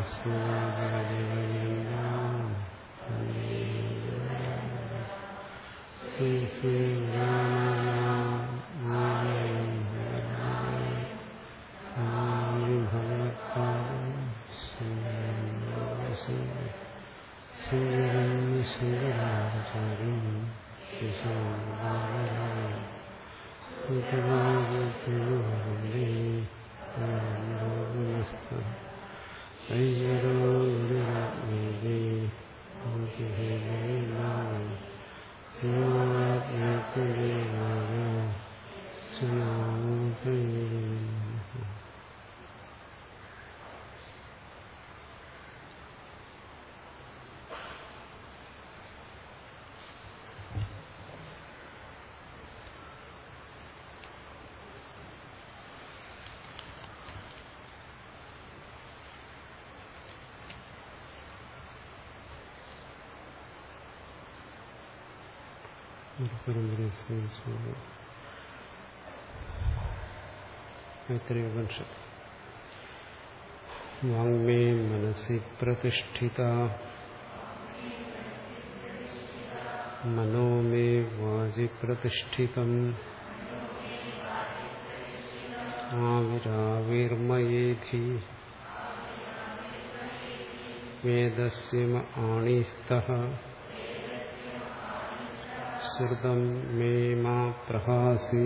ഈശ്വരീ പരമ്പരയെ സ്മരിച്ചുകൊണ്ട് മൈത്രി ഉപനിഷത്ത് വാങ്മേ മനസി പ്രതിഷ്ഠിത മനോ may Wachi പ്രതിഷ്ഠിതം ആവിരാവിർമയേധി വേദസ്യ ആണീസ്തഃ ശ്രുതം may മാ പ്രഹാസീ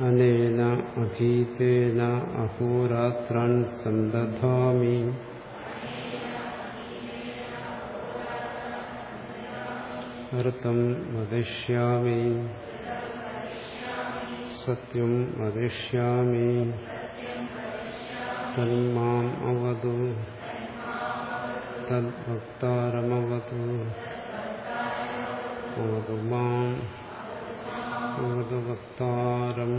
അനേന അധീതേന അഹോരാത്രാൻ സന്ദധാമി അർത്ഥം വദിഷ്യാമി സത്യം വദിഷ്യാമി തന്മാം അവതു തദ്ഭക്താരമവതു അവതു മാം അവതു വക്താരം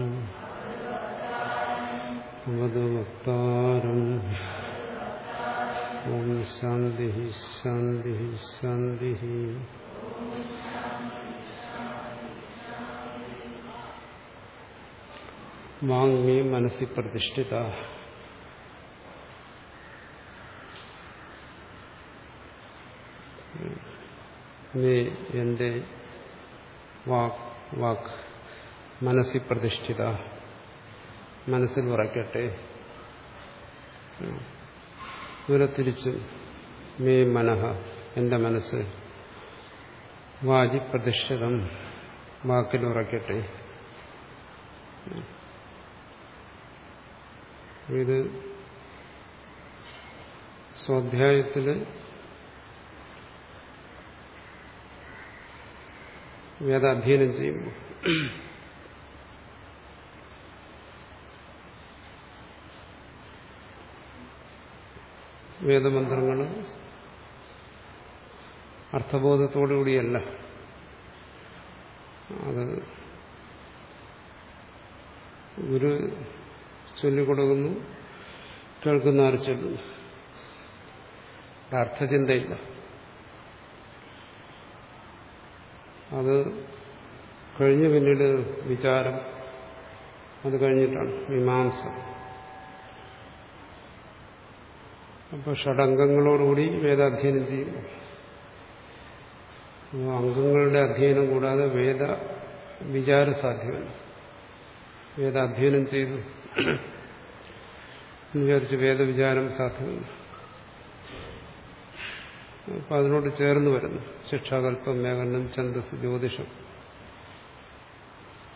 അവതു വക്താരം ഓം ശാന്തി ശാന്തി ശാന്തി വാങ്മേ മനസ്സി പ്രതിഷ്ഠിത നീ എന്റെ വാക് വാക്ക് മനസ്സിൽ പ്രതിഷ്ഠിത. മനസ്സിൽ ഉറയ്ക്കട്ടെ ഇവരെ മേ മനഃ എന്റെ മനസ്സ് വാചി പ്രതിഷ്ഠിതം. വാക്കിൽ ഉറയ്ക്കട്ടെ ഇത് സ്വാധ്യായത്തിൽ വേദാധ്യയനം ചെയ്യുമ്പോൾ വേദമന്ത്രങ്ങൾ അർത്ഥബോധത്തോടുകൂടിയല്ല. അത് ഗുരു ചൊല്ലിക്കൊടുക്കുന്നു കേൾക്കുന്ന ആര് അർത്ഥചിന്തയില്ല. അത് കഴിഞ്ഞ് പിന്നീട് വിചാരം അത് കഴിഞ്ഞിട്ടാണ് മീമാംസ. അപ്പോൾ ഷഡംഗങ്ങളോടുകൂടി വേദാധ്യയനം ചെയ്യും. അംഗങ്ങളുടെ അധ്യയനം കൂടാതെ വേദ വിചാര സാധ്യമല്ല വേദാധ്യയനം ചെയ്തു. വിചാരിച്ച് വേദവിചാരം സാധ്യമല്ല അപ്പം അതിനോട് ചേർന്ന് വരുന്നു. ശിക്ഷാകല്പം വ്യാകരണം ഛന്ദസ് ജ്യോതിഷം.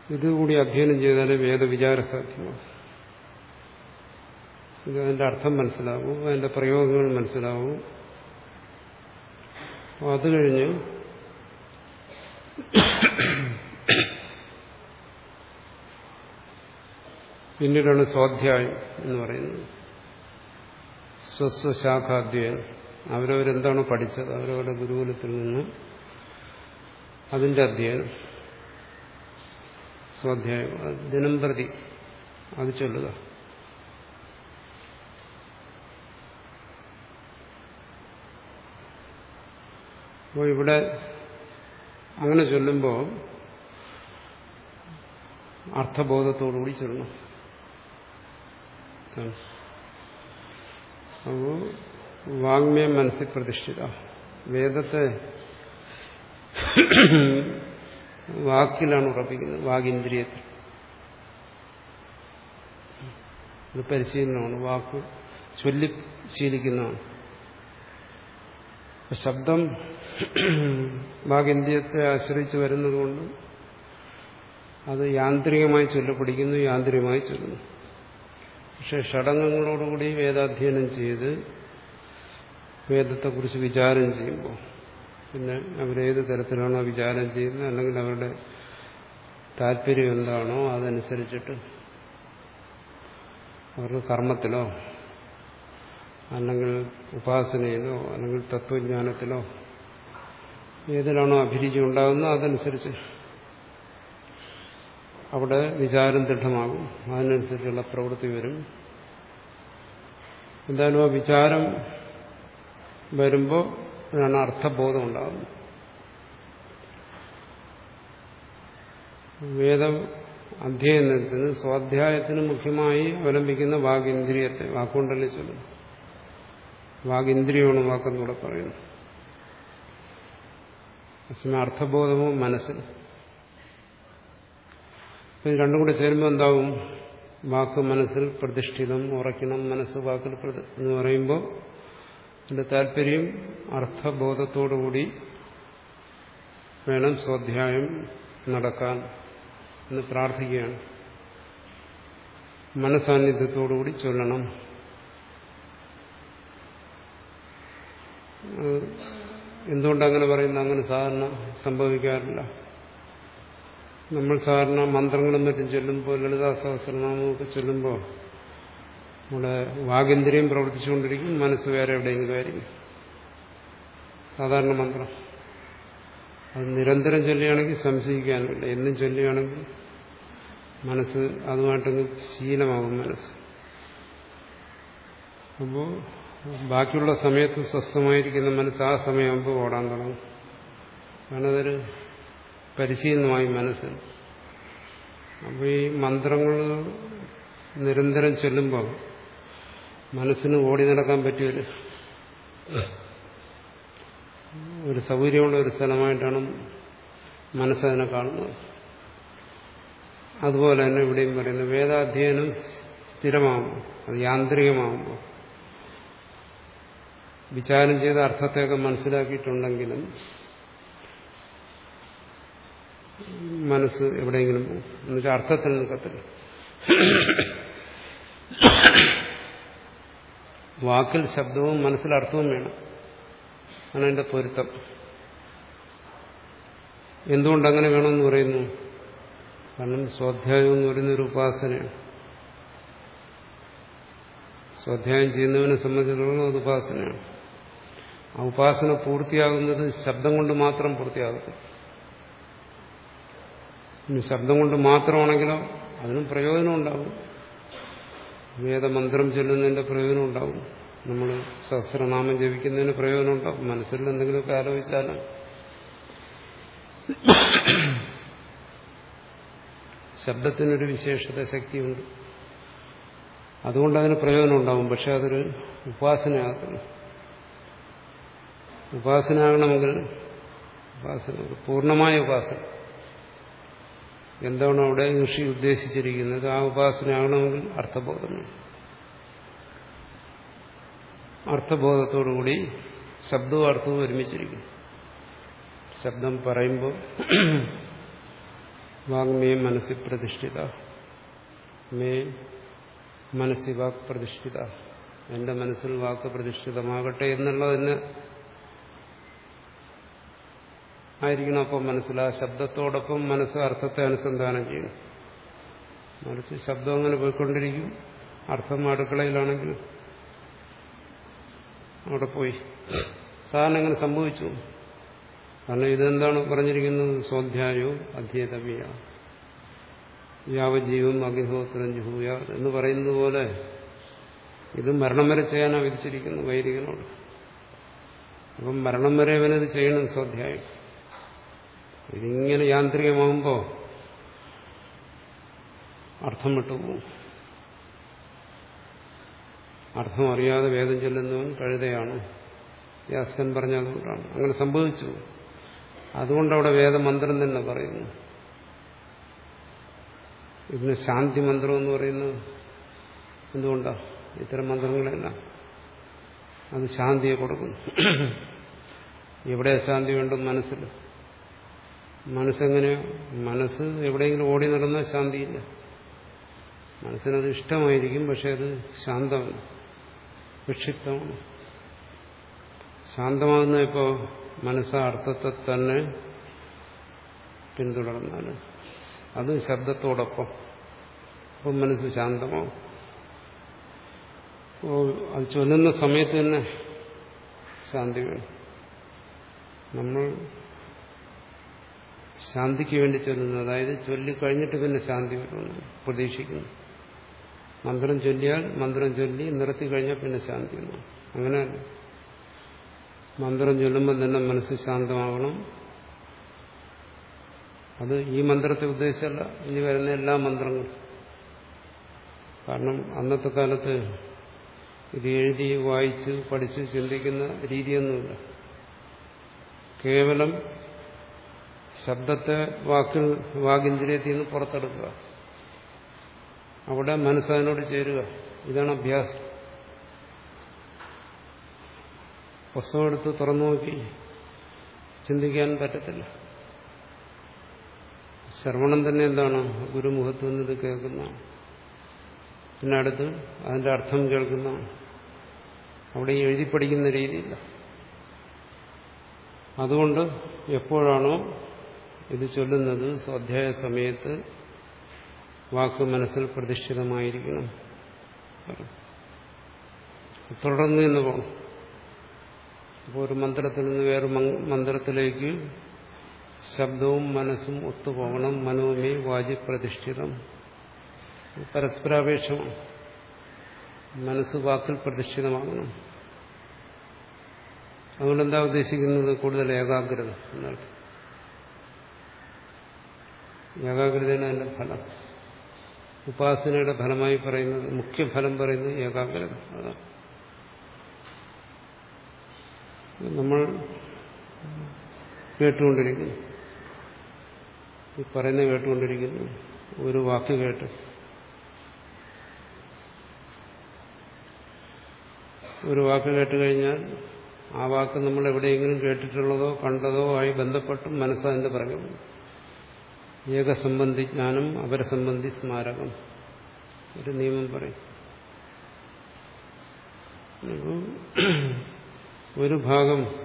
ഇതുകൂടി അധ്യയനം ചെയ്താലേ വേദവിചാര സാധ്യമാകും ഇത് അതിന്റെ അർത്ഥം മനസ്സിലാവും അതിന്റെ പ്രയോഗങ്ങൾ മനസ്സിലാവും. അത് കഴിഞ്ഞ് പിന്നീടാണ് സ്വാധ്യായം എന്ന് പറയുന്നത്. സ്വസ്വശാഖാധ്യയനം അവരവരെന്താണോ പഠിച്ചത്? അവരവരുടെ ഗുരുകുലത്തിൽ നിന്ന് അതിന്റെ അധ്യയനം സ്വാധ്യായം ദിനം പ്രതി അത് ചൊല്ലുക. അപ്പോൾ ഇവിടെ അങ്ങനെ ചൊല്ലുമ്പോൾ അർത്ഥബോധത്തോടുകൂടി ചൊല്ലണം. അപ്പോൾ വാങ്മയ മനസ്സിൽ പ്രതിഷ്ഠിത. വേദത്തെ വാക്കിലാണ് ഉറപ്പിക്കുന്നത് വാഗിന്ദ്രിയത്തിൽ. പരിശീലനമാണ് വാക്ക് ചൊല്ലി ശീലിക്കുന്നതാണ്. ശബ്ദം വാഗിന്ദ്രിയത്തെ ആശ്രയിച്ച് വരുന്നതുകൊണ്ട് അത് യാന്ത്രികമായി ചൊല്ലപ്പിടിക്കുന്നു യാന്ത്രികമായി ചൊല്ലുന്നു. പക്ഷെ ഷടങ്ങങ്ങളോടുകൂടി വേദാധ്യയനം ചെയ്ത് വേദത്തെക്കുറിച്ച് വിചാരം ചെയ്യുമ്പോൾ. പിന്നെ അവരേത് തരത്തിലാണോ വിചാരം ചെയ്യുന്നത് അല്ലെങ്കിൽ അവരുടെ താല്പര്യം എന്താണോ അതനുസരിച്ചിട്ട് അവർക്ക് കർമ്മത്തിലോ അല്ലെങ്കിൽ ഉപാസനയിലോ അല്ലെങ്കിൽ തത്വജ്ഞാനത്തിലോ ഏതിലാണോ അഭിരുചി ഉണ്ടാകുന്നത് അതനുസരിച്ച് അവിടെ വിചാരം ദൃഢമാകും. അതിനനുസരിച്ചുള്ള പ്രവൃത്തി വരും. എന്തായാലും ആ വിചാരം വരുമ്പോൾ ആണ് അർത്ഥബോധം ഉണ്ടാകുന്നത് വേദം അധ്യയനത്തിന് സ്വാധ്യായത്തിന് മുഖ്യമായി അവലംബിക്കുന്ന വാഗിന്ദ്രിയത്തെ വാക്കുകൊണ്ടല്ലേ ചൊല്ലുന്നു വാഗിന്ദ്രിയമാണ് വാക്കെന്നൂടെ പറയുന്നു അർത്ഥബോധമോ മനസ്സിൽ? ഇത് രണ്ടും കൂടെ ചേരുമ്പോൾ എന്താവും? വാക്ക് മനസ്സിൽ പ്രതിഷ്ഠിതം ഉറയ്ക്കണം മനസ്സ് വാക്കിൽ എന്ന് പറയുമ്പോൾ അതിന്റെ താല്പര്യം അർത്ഥബോധത്തോടുകൂടി വേണം സ്വാധ്യായം നടക്കാൻ എന്ന് പ്രാർത്ഥിക്കുകയാണ്. മനസാന്നിധ്യത്തോടുകൂടി ചൊല്ലണം. എന്തുകൊണ്ടങ്ങനെ പറയുന്നത് അങ്ങനെ സാധാരണ സംഭവിക്കാറില്ല. നമ്മൾ സാധാരണ മന്ത്രങ്ങളും മറ്റും ചൊല്ലുമ്പോൾ ലളിതാ സഹസ്രനാമമൊക്കെ ചൊല്ലുമ്പോൾ നമ്മുടെ വാഗേന്ദ്രിയം പ്രവർത്തിച്ചുകൊണ്ടിരിക്കും മനസ്സ് വേറെ എവിടെയെങ്കിലും ആയിരിക്കും. സാധാരണ മന്ത്രം. അത് നിരന്തരം ചൊല്ലുകയാണെങ്കിൽ സംശയിക്കാനില്ല. എന്നും ചൊല്ലുകയാണെങ്കിൽ മനസ്സ് അതുമായിട്ടങ്ങ് ശീലമാകും മനസ്സ്. അപ്പോൾ ബാക്കിയുള്ള സമയത്ത് സ്വസ്ഥമായിരിക്കുന്ന മനസ്സ് ആ സമയമാകുമ്പോൾ ഓടാൻ തുടങ്ങും. കാരണം അതൊരു പരിശീലനമായി മനസ്സിൽ അപ്പോൾ ഈ മന്ത്രങ്ങൾ നിരന്തരം ചൊല്ലുമ്പോൾ മനസ്സിന് ഓടി നടക്കാൻ പറ്റിയൊരു ഒരു സൗകര്യമുള്ള ഒരു സ്ഥലമായിട്ടാണ് മനസ്സതിനെ കാണുന്നത്. അതുപോലെ തന്നെ ഇവിടെയും പറയുന്നത് വേദാധ്യയനം സ്ഥിരമാകുമ്പോൾ അത് യാന്ത്രികമാകുമ്പോൾ വിചാരം ചെയ്ത അർത്ഥത്തെയൊക്കെ മനസ്സിലാക്കിയിട്ടുണ്ടെങ്കിലും മനസ്സ് എവിടെയെങ്കിലും എന്നുവെച്ചാൽ അർത്ഥത്തിൽ നിൽക്കത്തില്ല. വാക്കിൽ ശബ്ദവും മനസ്സിൽ അർത്ഥവും വേണം. ആണ് അതിന്റെ പൊരുത്തം. എന്തുകൊണ്ടങ്ങനെ വേണമെന്ന് പറയുന്നു? കാരണം സ്വാധ്യായം എന്ന് പറയുന്ന ഒരു ഉപാസനയാണ്. സ്വാധ്യായം ചെയ്യുന്നവനെ സംബന്ധിച്ചിടത്തോളം അത് ഉപാസനയാണ്. ആ ഉപാസന പൂർത്തിയാകുന്നത് ശബ്ദം കൊണ്ട് മാത്രം പൂർത്തിയാകത്തില്ല. ശബ്ദം കൊണ്ട് മാത്രമാണെങ്കിലോ അതിനും പ്രയോജനം ഉണ്ടാവും വേദമന്ത്രം ചൊല്ലുന്നതിന്റെ പ്രയോജനം ഉണ്ടാവും. നമ്മൾ സഹസ്രനാമം ജപിക്കുന്നതിന് പ്രയോജനം ഉണ്ടാവും. മനസ്സിൽ എന്തെങ്കിലുമൊക്കെ ആലോചിച്ചാലും. ശബ്ദത്തിനൊരു വിശേഷത ശക്തിയുണ്ട്. അതുകൊണ്ട് അതിന് പ്രയോജനം ഉണ്ടാവും. പക്ഷെ അതൊരു ഉപാസനയാകത്തില്ല ഉപാസനയാകണമെങ്കിൽ ഉപാസന പൂർണമായ ഉപാസന. എന്താണ് അവിടെ ഋഷി ഉദ്ദേശിച്ചിരിക്കുന്നത്? ആ ഉപാസനയാകണമെങ്കിൽ അർത്ഥബോധം അർത്ഥബോധത്തോടുകൂടി ശബ്ദവും അർത്ഥവും ഒരുമിച്ചിരിക്കും ശബ്ദം പറയുമ്പോൾ വാങ്മേ മനസ്സിൽ പ്രതിഷ്ഠിത മേ മനസ്സി വാക് പ്രതിഷ്ഠിത. എന്റെ മനസ്സിൽ വാക്ക് പ്രതിഷ്ഠിതമാകട്ടെ എന്നുള്ളതിന് ആയിരിക്കണം അപ്പം മനസ്സിൽ ശബ്ദത്തോടൊപ്പം മനസ്സ് അർത്ഥത്തെ അനുസന്ധാനം ചെയ്യണം. മറിച്ച് ശബ്ദം അങ്ങനെ പോയിക്കൊണ്ടിരിക്കും. അർത്ഥം അടുക്കളയിലാണെങ്കിൽ അവിടെ പോയി. സാധാരണ ഇങ്ങനെ സംഭവിച്ചു. കാരണം ഇതെന്താണ് പറഞ്ഞിരിക്കുന്നത്? സ്വാധ്യായവും അധ്യേതവ്യ യാവജീവം അഗ്നിഹോത്രം ജുഹൂയ എന്ന് പറയുന്നത് പോലെ ഇത് മരണം വരെ ചെയ്യാനാണ് വിധിച്ചിരിക്കുന്നത് വൈദികനോട്. അപ്പം മരണം വരെ അവനത് ചെയ്യണം സ്വാധ്യായം. ഇതിങ്ങനെ യാന്ത്രികമാകുമ്പോൾ അർത്ഥം വിട്ടുപോകും അർത്ഥം അറിയാതെ വേദം ചെല്ലുന്നവൻ കഴുതയാണ്. വ്യാസ്കൻ പറഞ്ഞതുകൊണ്ടാണ്. അങ്ങനെ സംഭവിച്ചു. അതുകൊണ്ടവിടെ വേദമന്ത്രം തന്നെ പറയുന്നു. ഇതിന് ശാന്തി മന്ത്രം എന്ന് പറയുന്നത് എന്തുകൊണ്ടാണ് ഇത്തരം മന്ത്രങ്ങളെല്ലാം അത് ശാന്തിയെ കൊടുക്കുന്നു. എവിടെ ശാന്തി വേണ്ടും മനസ്സിൽ മനസ്സെങ്ങനെയോ മനസ്സ് എവിടെയെങ്കിലും ഓടി നടന്നാൽ ശാന്തിയില്ല. മനസ്സിനത് ഇഷ്ടമായിരിക്കും പക്ഷെ അത് ശാന്തമാണ് വിക്ഷിപ്തമാണ്. ശാന്തമാകുന്ന ഇപ്പോൾ മനസ്സ് അർത്ഥത്തെ തന്നെ പിന്തുടർന്നാൽ അത് ശബ്ദത്തോടൊപ്പം അപ്പം മനസ്സ് ശാന്തമാവും. അത് ചൊല്ലുന്ന സമയത്ത് തന്നെ ശാന്തി വേണം. നമ്മൾ ശാന്തിക്ക് വേണ്ടി ചൊല്ലുന്നു. അതായത് ചൊല്ലിക്കഴിഞ്ഞിട്ട് പിന്നെ ശാന്തി വരുമെന്ന് പ്രതീക്ഷിക്കുന്നു. മന്ത്രം ചൊല്ലിയാൽ മന്ത്രം ചൊല്ലി നിർത്തി കഴിഞ്ഞാൽ പിന്നെ ശാന്തി വന്നു. അങ്ങനെ മന്ത്രം ചൊല്ലുമ്പോൾ തന്നെ മനസ്സ് ശാന്തമാകണം അത് ഈ മന്ത്രത്തെ ഉദ്ദേശിച്ചല്ല. ഇനി വരുന്ന എല്ലാ മന്ത്രങ്ങളും. കാരണം അന്നത്തെ കാലത്ത് ഇത് എഴുതി വായിച്ച് പഠിച്ച് ചിന്തിക്കുന്ന രീതിയൊന്നുമില്ല. കേവലം ശബ്ദത്തെ വാക്കിൽ വാഗിന്ദ്രിയത്തിൽ നിന്ന് പുറത്തെടുക്കുക. അവിടെ മനസ്സതിനോട് ചേരുക. ഇതാണ് അഭ്യാസം. പുസ്തകം എടുത്ത് തുറന്നു നോക്കി. ചിന്തിക്കാൻ പറ്റത്തില്ല. ശ്രവണം തന്നെ എന്താണ്? ഗുരുമുഖത്ത് നിന്ന് ഇത് കേൾക്കുന്ന. പിന്നെ അടുത്ത് അതിന്റെ അർത്ഥം കേൾക്കുന്ന. അവിടെ എഴുതി പഠിക്കുന്ന രീതിയില്ല. അതുകൊണ്ട് എപ്പോഴാണോ ഇത് ചൊല്ലുന്നത് സ്വാധ്യായ സമയത്ത് വാക്ക് മനസ്സിൽ പ്രതിഷ്ഠിതമായിരിക്കണം. തുടർന്ന് എന്ന് പോകണം അപ്പോൾ ഒരു മന്ത്രത്തിൽ നിന്ന് വേറെ മന്ത്രത്തിലേക്ക് ശബ്ദവും മനസ്സും ഒത്തുപോകണം. മനോമേ വാചി പ്രതിഷ്ഠിതം. പരസ്പരാപേക്ഷമാണ്. മനസ്സ് വാക്കിൽ പ്രതിഷ്ഠിതമാകണം. അതുകൊണ്ട് എന്താ ഉദ്ദേശിക്കുന്നത്? കൂടുതൽ ഏകാഗ്രത എന്നർത്ഥം. ഏകാഗ്രതയാണ് അതിന്റെ ഫലം. ഉപാസനയുടെ ഫലമായി പറയുന്നത് മുഖ്യഫലം പറയുന്നത് ഏകാഗ്രത. അതാണ്. നമ്മൾ കേട്ടുകൊണ്ടിരിക്കുന്നു. ഈ പറയുന്ന കേട്ടുകൊണ്ടിരിക്കുന്നു. ഒരു വാക്ക് കേട്ട്. ഒരു വാക്ക് കേട്ട് കഴിഞ്ഞാൽ ആ വാക്ക് നമ്മൾ എവിടെയെങ്കിലും കേട്ടിട്ടുള്ളതോ കണ്ടതോ ആയി ബന്ധപ്പെട്ടും മനസ്സതിന്റെ പിറകെ ഏകസംബന്ധി ജ്ഞാനം അപരസംബന്ധി സ്മാരകം. ഒരു നിയമം പറയും. ഒരു ഭാഗം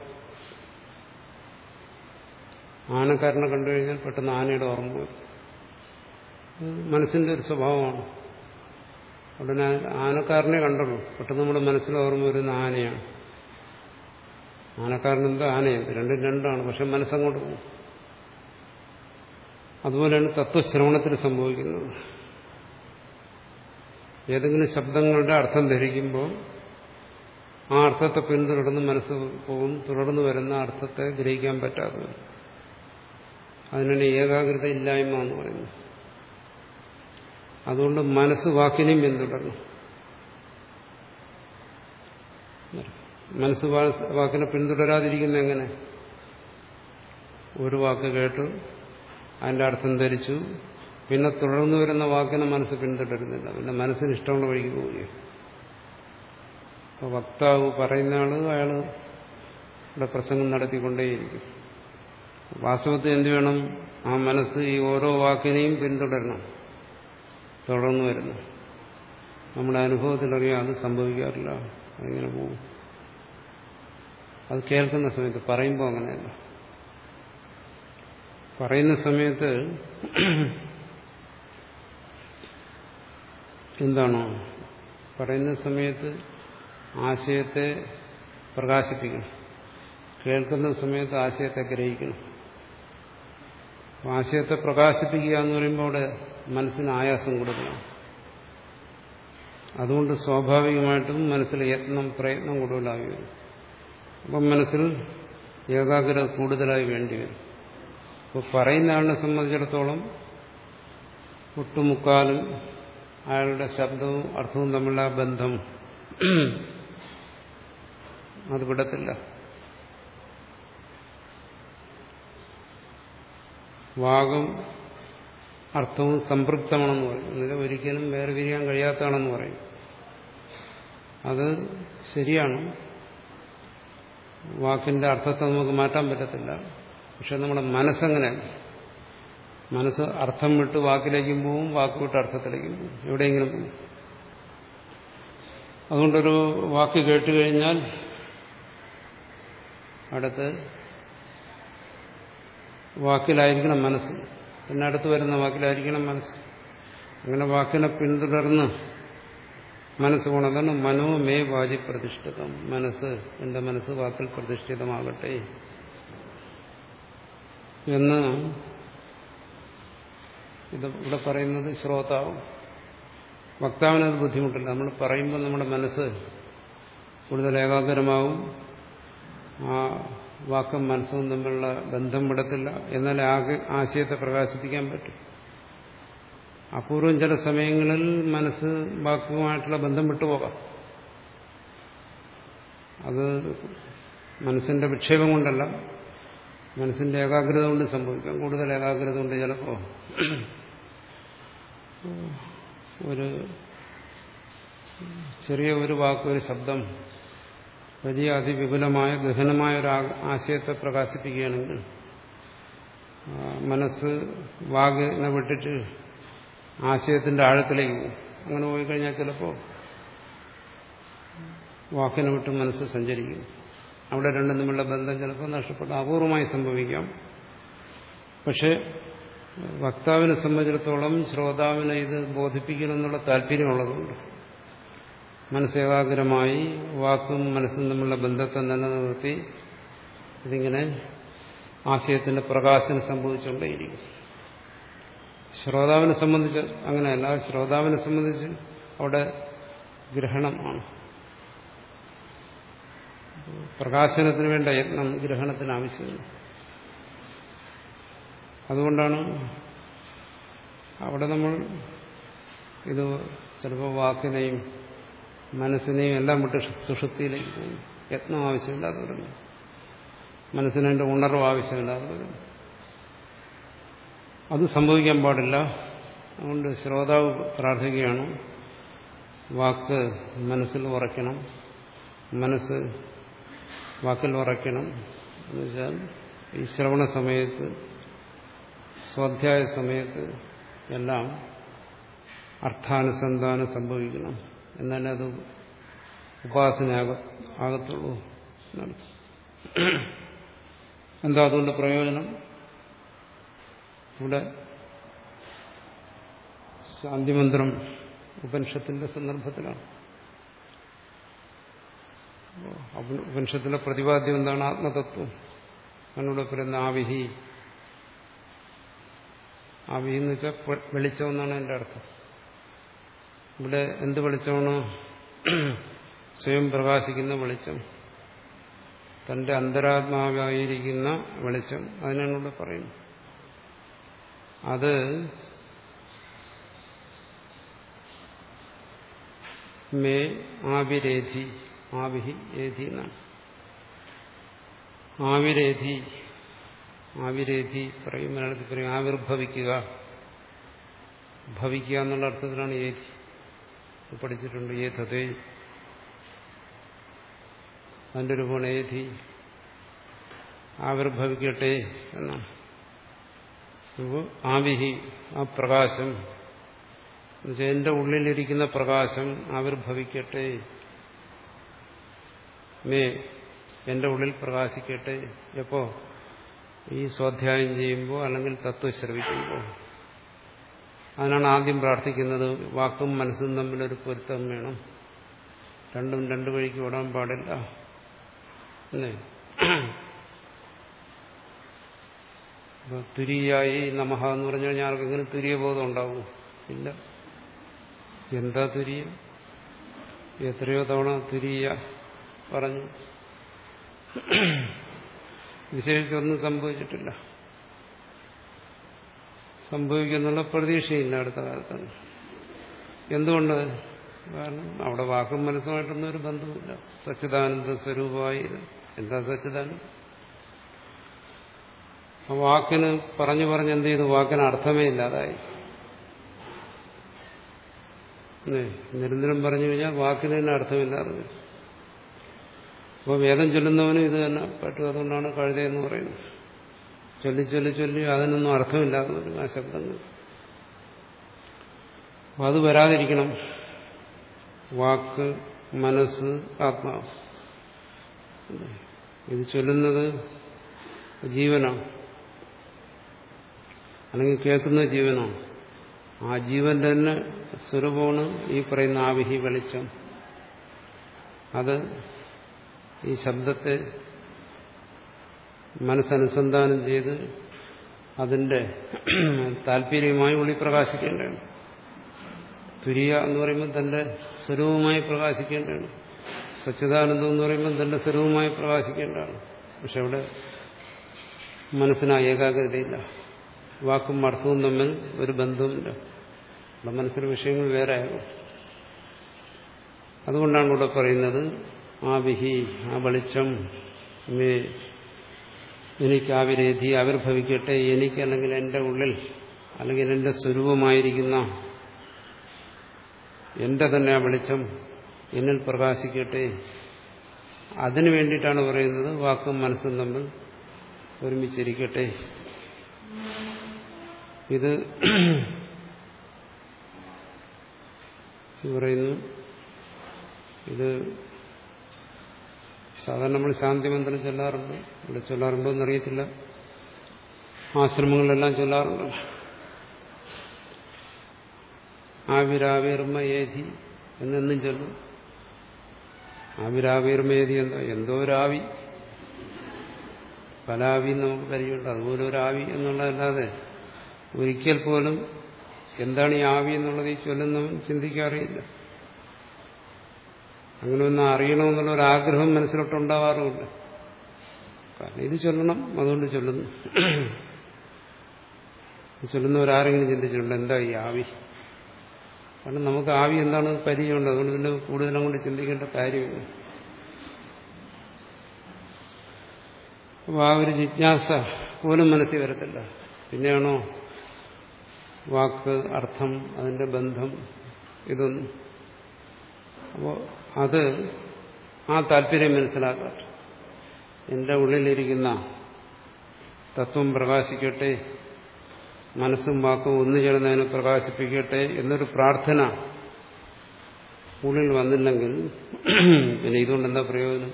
ആനക്കാരനെ കണ്ടു കഴിഞ്ഞാൽ പെട്ടെന്ന് ആനയുടെ ഓർമ്മ മനസ്സിന്റെ ഒരു സ്വഭാവമാണ്. ഉടനെ ആനക്കാരനെ കണ്ടുള്ളൂ. പെട്ടെന്ന് നമ്മുടെ മനസ്സിൽ ഓർമ്മ വരുന്ന ആനയാണ്. ആനക്കാരനെന്ത് ആനയുണ്ട്. രണ്ടും രണ്ടാണ്. പക്ഷെ മനസ്സങ്ങോട്ട് പോകും. അതുപോലെയാണ് തത്വശ്രവണത്തിൽ സംഭവിക്കുന്നത്. ഏതെങ്കിലും ശബ്ദങ്ങളുടെ അർത്ഥം ധരിക്കുമ്പോൾ ആ അർത്ഥത്തെ പിന്തുടർന്ന് മനസ്സ് പോകും തുടർന്ന് വരുന്ന അർത്ഥത്തെ ഗ്രഹിക്കാൻ പറ്റാതെ വരും. ഏകാഗ്രത ഇല്ലായ്മ എന്ന് പറയുന്നു അതുകൊണ്ട് മനസ്സ് വാക്കിനെയും പിന്തുടരണം മനസ്സ് വാക്കിനെ പിന്തുടരാതിരിക്കുന്ന എങ്ങനെ? ഒരു വാക്ക് കേട്ടു അതിന്റെ അർത്ഥം ധരിച്ചു. പിന്നെ തുടർന്നു വരുന്ന വാക്കിനെ മനസ്സ് പിന്തുടരുന്നില്ല. പിന്നെ മനസ്സിന് ഇഷ്ടമുള്ള വഴിക്ക് പോവുകയും അപ്പോൾ വക്താവ് പറയുന്ന ആൾ അയാൾ ഇവിടെ പ്രസംഗം നടത്തിക്കൊണ്ടേയിരിക്കും. വാസ്തവത്തിൽ എന്ത് വേണം? ആ മനസ്സ് ഈ ഓരോ വാക്കിനെയും പിന്തുടരണം. തുടർന്നു വരുന്നു. നമ്മുടെ അനുഭവത്തിലറിയാം അത് സംഭവിക്കാറില്ല. അങ്ങനെ പോകും. അത് കേൾക്കുന്ന സമയത്ത് പറയുമ്പോൾ അങ്ങനെയല്ല. പറയുന്ന സമയത്ത് എന്താണോ? പറയുന്ന സമയത്ത് ആശയത്തെ പ്രകാശിപ്പിക്കണം. കേൾക്കുന്ന സമയത്ത് ആശയത്തെ ഗ്രഹിക്കണം. ആശയത്തെ പ്രകാശിപ്പിക്കുക എന്ന് പറയുമ്പോൾ അവിടെ മനസ്സിന് ആയാസം കൊടുക്കണം. അതുകൊണ്ട് സ്വാഭാവികമായിട്ടും മനസ്സിൽ യത്നം പ്രയത്നം കൂടുതലായി വരും. അപ്പം മനസ്സിൽ ഏകാഗ്രത കൂടുതലായി വേണ്ടി വരും. അപ്പോൾ പറയുന്ന ആളിനെ സംബന്ധിച്ചിടത്തോളം ഒട്ടുമുക്കാലും അയാളുടെ ശബ്ദവും അർത്ഥവും തമ്മിലുള്ള ബന്ധം അത് വിടത്തില്ല. വാഗം അർത്ഥവും സംതൃപ്തമാണെന്ന് പറയും. എന്നുവെച്ചാൽ ഒരിക്കലും വേറെ പിരിയാൻ കഴിയാത്തതാണെന്ന് പറയും. അത് ശരിയാണ്. വാക്കിന്റെ അർത്ഥത്തെ നമുക്ക് മാറ്റാൻ പറ്റത്തില്ല. പക്ഷെ നമ്മുടെ മനസ്സങ്ങനെ മനസ്സ് അർത്ഥം വിട്ട് വാക്കിലേക്കും പോവും വാക്ക് വിട്ട് അർത്ഥത്തിലേക്കും പോവും. എവിടെയെങ്കിലും പോവും. അതുകൊണ്ടൊരു വാക്ക് കേട്ട് കഴിഞ്ഞാൽ അടുത്ത് വാക്കിലായിരിക്കണം മനസ്സ്. പിന്നെ അടുത്ത് വരുന്ന വാക്കിലായിരിക്കണം മനസ്സ്. അങ്ങനെ വാക്കിനെ പിന്തുടർന്ന് മനസ്സ് പോണതാണ് മനോമേ വാചി പ്രതിഷ്ഠിതം. മനസ്സ് എന്റെ മനസ്സ് വാക്കിൽ പ്രതിഷ്ഠിതമാകട്ടെ. എന്ന് ഇത് ഇവിടെ പറയുന്നത് ശ്രോതാവും. വക്താവിനത് ബുദ്ധിമുട്ടില്ല. നമ്മൾ പറയുമ്പോൾ നമ്മുടെ മനസ്സ് കൂടുതൽ ഏകാഗ്രമാവും. ആ വാക്കും മനസ്സും തമ്മിലുള്ള ബന്ധം വിടത്തില്ല. എന്നാൽ ആകെ ആശയത്തെ പ്രകാശിപ്പിക്കാൻ പറ്റും. അപൂർവം ചില സമയങ്ങളിൽ മനസ്സ് വാക്കുമായിട്ടുള്ള ബന്ധം വിട്ടുപോകാം അത് മനസ്സിന്റെ വിക്ഷേപം കൊണ്ടല്ല. മനസ്സിന്റെ ഏകാഗ്രത കൊണ്ട് സംഭവിക്കാം. കൂടുതൽ ഏകാഗ്രത കൊണ്ട് ചിലപ്പോ. ഒരു ചെറിയ ഒരു വാക്ക് ഒരു ശബ്ദം വലിയ അതിവിപുലമായ ഗഹനമായ ഒരു ആശയത്തെ പ്രകാശിപ്പിക്കുകയാണെങ്കിൽ മനസ്സ് വാഗിനെ വിട്ടിട്ട് ആശയത്തിന്റെ ആഴത്തിലേക്ക് പോകും. അങ്ങനെ പോയി കഴിഞ്ഞാൽ ചിലപ്പോ വാക്കിനെ വിട്ട് മനസ്സ് സഞ്ചരിക്കും. അവിടെ രണ്ടും തമ്മിലുള്ള ബന്ധം ചിലപ്പോൾ നഷ്ടപ്പെട്ട അപൂർവമായി സംഭവിക്കാം. പക്ഷെ വക്താവിനെ സംബന്ധിച്ചിടത്തോളം ശ്രോതാവിനെ ഇത് ബോധിപ്പിക്കണമെന്നുള്ള താല്പര്യമുള്ളതുകൊണ്ട് മനസ്സേകാഗ്രമായി വാക്കും മനസ്സും തമ്മിലുള്ള ബന്ധത്തെ നിലനിർത്തി ഇതിങ്ങനെ ആശയത്തിന്റെ പ്രകാശനം സംഭവിച്ചുകൊണ്ടേയിരിക്കും. ശ്രോതാവിനെ സംബന്ധിച്ച് അങ്ങനെയല്ല. ശ്രോതാവിനെ സംബന്ധിച്ച് അവിടെ ഗ്രഹണമാണ് പ്രകാശനത്തിന് വേണ്ട യത്നം ഗ്രഹണത്തിന് ആവശ്യമില്ല. അതുകൊണ്ടാണ് അവിടെ നമ്മൾ ഇത് ചിലപ്പോൾ വാക്കിനെയും മനസ്സിനെയും എല്ലാം വിട്ട് സുഷുപ്തിയിലേക്ക് പോകും യത്നം ആവശ്യമില്ലാതെ വരുന്നു. മനസ്സിനെ ഉണർവ് ആവശ്യമില്ലാതെ വരുന്നു. അത് സംഭവിക്കാൻ പാടില്ല. അതുകൊണ്ട് ശ്രോതാവ് പ്രാർത്ഥിക്കുകയാണ് വാക്ക് മനസ്സിൽ ഉറയ്ക്കണം. മനസ്സ് വാക്കിൽ ഉറയ്ക്കണം. എന്നുവെച്ചാൽ ഈ ശ്രവണ സമയത്ത് സ്വാധ്യായ സമയത്ത് എല്ലാം അർത്ഥാനുസന്ധാനം സംഭവിക്കണം. എന്നാലേ അത് ഉപാസന ആകത്തുള്ളൂ. എന്താ അതുകൊണ്ട് പ്രയോജനം? ഇവിടെ ശാന്തിമന്ത്രം ഉപനിഷത്തിന്റെ സന്ദർഭത്തിലാണ്. ഉപനിഷത്തിന്റെ പ്രതിപാദ്യം എന്താണ്? ആത്മതത്വം. അതിനോട് പറയുന്ന ആവിഹി. ആവിഹി എന്ന് വെച്ചാൽ വെളിച്ചം എന്നാണ് എന്റെ അർത്ഥം. ഇവിടെ എന്ത് വെളിച്ചമാണ്? സ്വയം പ്രകാശിക്കുന്ന വെളിച്ചം. തന്റെ അന്തരാത്മാവായിരിക്കുന്ന വെളിച്ചം. അതിനാണ് ഇവിടെ പറയുന്നത്. അത് മേ ആവിരേധി. ആവിഹി ഏധി എന്നാണ്. ആവിരേധി ആവിരേധി പറയും മലയാളത്തിൽ പറയും ആവിർഭവിക്കുക. ഭവിക്കുക എന്നുള്ള അർത്ഥത്തിലാണ് ഏധി. പഠിച്ചിട്ടുണ്ട് ഏതേ ഒരു ഗുണ ഏധി. ആവിർഭവിക്കട്ടെ എന്നാണ്. ആവിഹി ആ പ്രകാശം. എന്നുവെച്ചാൽ എന്റെ ഉള്ളിലിരിക്കുന്ന പ്രകാശം ആവിർഭവിക്കട്ടെ. മേ എന്റെ ഉള്ളിൽ പ്രകാശിക്കട്ടെ. എപ്പോ? ഈ സ്വാധ്യായം ചെയ്യുമ്പോൾ അല്ലെങ്കിൽ തത്വം ശ്രവിക്കുമ്പോൾ അതിനാണ് ആദ്യം പ്രാർത്ഥിക്കുന്നത്. വാക്കും മനസ്സും തമ്മിലൊരു പൊരുത്തം വേണം. രണ്ടും രണ്ടു വഴിക്ക് ഓടാൻ പാടില്ല. തുരിയായി നമഹ എന്ന് പറഞ്ഞു കഴിഞ്ഞാൽ ആർക്കെങ്കിലും തുരിയ ബോധം ഉണ്ടാവും? ഇല്ല. എന്താ തുരിയ? എത്രയോ തവണ തുരിയ. പറഞ്ഞു. വിശേഷിച്ചൊന്നും സംഭവിച്ചിട്ടില്ല. സംഭവിക്കുന്നുള്ള പ്രതീക്ഷയില്ല അടുത്ത കാലത്താണ്. എന്തുകൊണ്ട്? കാരണം അവിടെ വാക്കും മനസ്സുമായിട്ടൊന്നും ഒരു ബന്ധമില്ല സച്ചിദാനന്ദ സ്വരൂപമായി എന്താ സച്ചിദാനന്ദം? ആ വാക്കിന് പറഞ്ഞു പറഞ്ഞ് എന്ത് ചെയ്തു? വാക്കിന് അർത്ഥമേ ഇല്ലാതായി. നിരന്തരം പറഞ്ഞു കഴിഞ്ഞാൽ വാക്കിന് തന്നെ അർത്ഥമില്ലാതെ അപ്പോൾ വേദം ചൊല്ലുന്നവനും ഇത് തന്നെ പറ്റും അതുകൊണ്ടാണ് കഴുതയെന്ന് പറയുന്നത്. ചൊല്ലി ചൊല്ലി ചൊല്ലി അതിനൊന്നും അർത്ഥമില്ലാതെ വരും ആ ശബ്ദങ്ങൾ അത് വരാതിരിക്കണം. വാക്ക് മനസ്സ് ആത്മാവ്. ഇത് ചൊല്ലുന്നത് ജീവനാണ്. അല്ലെങ്കിൽ കേൾക്കുന്ന ജീവനാണ്. ആ ജീവന്റെ തന്നെ സ്വരൂപമാണ് ഈ പറയുന്ന ആവിഹി വെളിച്ചം. അത് ഈ ശബ്ദത്തെ മനസ്സനുസന്ധാനം ചെയ്ത് അതിന്റെ താല്പര്യമായി ഉള്ളി പ്രകാശിക്കേണ്ടതാണ് തുരിയ എന്ന് പറയുമ്പോൾ തന്റെ സ്വരൂപമായി പ്രകാശിക്കേണ്ടതാണ് സച്ചിദാനന്ദം എന്ന് പറയുമ്പോൾ തന്റെ സ്വരൂപമായി പ്രകാശിക്കേണ്ടതാണ്. പക്ഷെ അവിടെ മനസ്സിന് ഏകാഗ്രതയില്ല. വാക്കും അർത്ഥവും തമ്മിൽ ഒരു ബന്ധവുമില്ല. നമ്മുടെ മനസ്സിലെ വിഷയങ്ങൾ വേറെ അതുകൊണ്ടാണ് ഇവിടെ പറയുന്നത് ആ വിഹി ആ വെളിച്ചം എനിക്ക് ആവിരേധി ആവിർഭവിക്കട്ടെ. എനിക്ക് അല്ലെങ്കിൽ എന്റെ ഉള്ളിൽ അല്ലെങ്കിൽ എന്റെ സ്വരൂപമായിരിക്കുന്ന എന്റെ തന്നെ ആ വെളിച്ചം എന്നിൽ പ്രകാശിക്കട്ടെ. അതിനു വേണ്ടിയിട്ടാണ് പറയുന്നത് വാക്കും മനസ്സും തമ്മിൽ ഒരുമിച്ചിരിക്കട്ടെ. ഇത് പറയുന്നു ഇത് സാധാരണ നമ്മൾ ശാന്തി മന്ത്രം ചൊല്ലാറുണ്ട്. ഇവിടെ ചൊല്ലാറുണ്ടോ എന്നറിയത്തില്ല. ആശ്രമങ്ങളിലെല്ലാം ചൊല്ലാറുണ്ട്. ആവിരാവിർമ ഏതി എന്നെന്നും ചൊല്ലും. ആവിരാവിർമ ഏധി എന്താ എന്തോ ഒരാവി പല ആവി നമുക്ക് പരിചയമുണ്ട്. അതുപോലെ ഒരു ആവി എന്നുള്ളതല്ലാതെ ഒരിക്കൽ പോലും എന്താണ് ഈ ആവി എന്നുള്ളത് ഈ ചൊല്ലുന്നവൻ ചിന്തിക്കാറിയില്ല അങ്ങനെ ഒന്ന് അറിയണമെന്നുള്ള ഒരു ആഗ്രഹം മനസ്സിലോട്ടുണ്ടാവാറുമില്ല കാരണം ഇത് ചൊല്ലണം അതുകൊണ്ട് ചൊല്ലുന്നു. ചൊല്ലുന്നവരാരെങ്കിലും ചിന്തിച്ചിട്ടുണ്ട്? എന്താ ഈ ആവി? കാരണം നമുക്ക് ആവി എന്താണ് പരിചയമുണ്ട്. അതുകൊണ്ട് പിന്നെ കൂടുതലും കൊണ്ട് ചിന്തിക്കേണ്ട കാര്യമില്ല. അപ്പോൾ ആ ഒരു ജിജ്ഞാസ പോലും മനസ്സിൽ വരത്തില്ല. പിന്നെയാണോ വാക്ക് അർത്ഥം അതിന്റെ ബന്ധം ഇതൊന്നും. അപ്പോൾ അത് ആ താല്പര്യം മനസ്സിലാക്കാം എന്റെ ഉള്ളിലിരിക്കുന്ന തത്വം പ്രകാശിക്കട്ടെ മനസ്സും വാക്കും ഒന്നു ചേർന്നതിനെ പ്രകാശിപ്പിക്കട്ടെ എന്നൊരു പ്രാർത്ഥന ഉള്ളിൽ വന്നില്ലെങ്കിൽ പിന്നെ ഇതുകൊണ്ട് എന്താ പ്രയോജനം?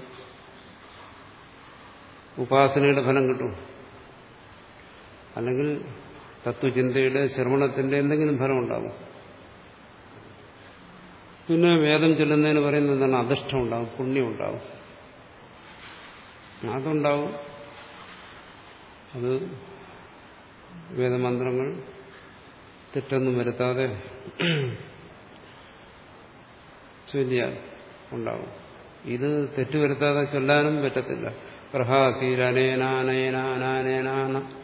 ഉപാസനയുടെ ഫലം കിട്ടും. അല്ലെങ്കിൽ തത്വചിന്തയുടെ ശ്രവണത്തിന്റെ എന്തെങ്കിലും ഫലം ഉണ്ടാകും പിന്നെ വേദം ചൊല്ലുന്നതിന് പറയുന്നത് എന്താണ്? അധിഷ്ഠം ഉണ്ടാവും പുണ്യം ഉണ്ടാവും. അതുണ്ടാവും. അത് വേദമന്ത്രങ്ങൾ തെറ്റൊന്നും വരുത്താതെ ചൊല്ലിയാൽ ഉണ്ടാവും. ഇത് തെറ്റുവരുത്താതെ ചൊല്ലാനും പറ്റത്തില്ല. പ്രഹാസീരനേനാനേനാനേന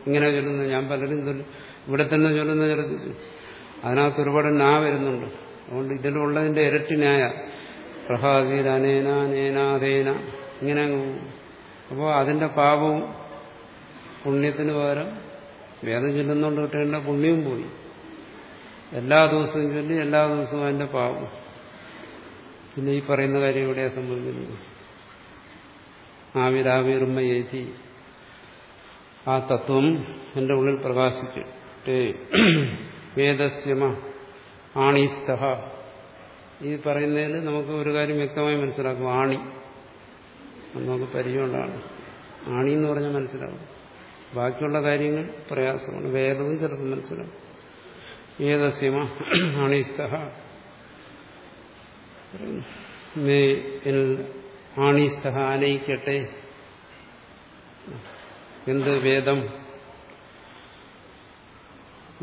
ഇങ്ങനെ ചൊല്ലുന്നത് ഞാൻ പലരും ചൊല്ലും. ഇവിടെ തന്നെ ചൊല്ലുന്ന ചിലത് അതിനകത്ത് ഒരുപാട് നാ വരുന്നുണ്ട്. അതുകൊണ്ട് ഇതിലുള്ളതിന്റെ ഇരട്ടി ന്യായ. പ്രഹാസീരനേനാനേനാതേന ഇങ്ങനെ അപ്പോൾ അതിന്റെ പാപവും പുണ്യത്തിന് പകരം വേദം ചൊല്ലുന്നോണ്ട് കിട്ടേണ്ട പുണ്യവും പോയി. എല്ലാ ദിവസവും ചൊല്ലി എല്ലാ ദിവസവും അതിന്റെ പാപം. പിന്നെ ഈ പറയുന്ന കാര്യം എവിടെയാ സംഭവിക്കുന്നത് ആവിരാവിർമ്മ ഏതി ആ തത്വം എന്റെ ഉള്ളിൽ പ്രകാശിക്കട്ടെ വേദസ്യമ ആണീസ്ത ഈ പറയുന്നതിൽ നമുക്ക് ഒരു കാര്യം വ്യക്തമായി മനസ്സിലാക്കും. ആണി. നമുക്ക് പരിചയമുണ്ടാണ് ആണി എന്ന് പറഞ്ഞാൽ മനസ്സിലാവും. ബാക്കിയുള്ള കാര്യങ്ങൾ പ്രയാസമാണ്. വേദവും ചിലപ്പോൾ മനസ്സിലാവും. ഏതസ്യമ? ആണിസ്തഹ മേ ആനയിക്കട്ടെ എന്ത് വേദം?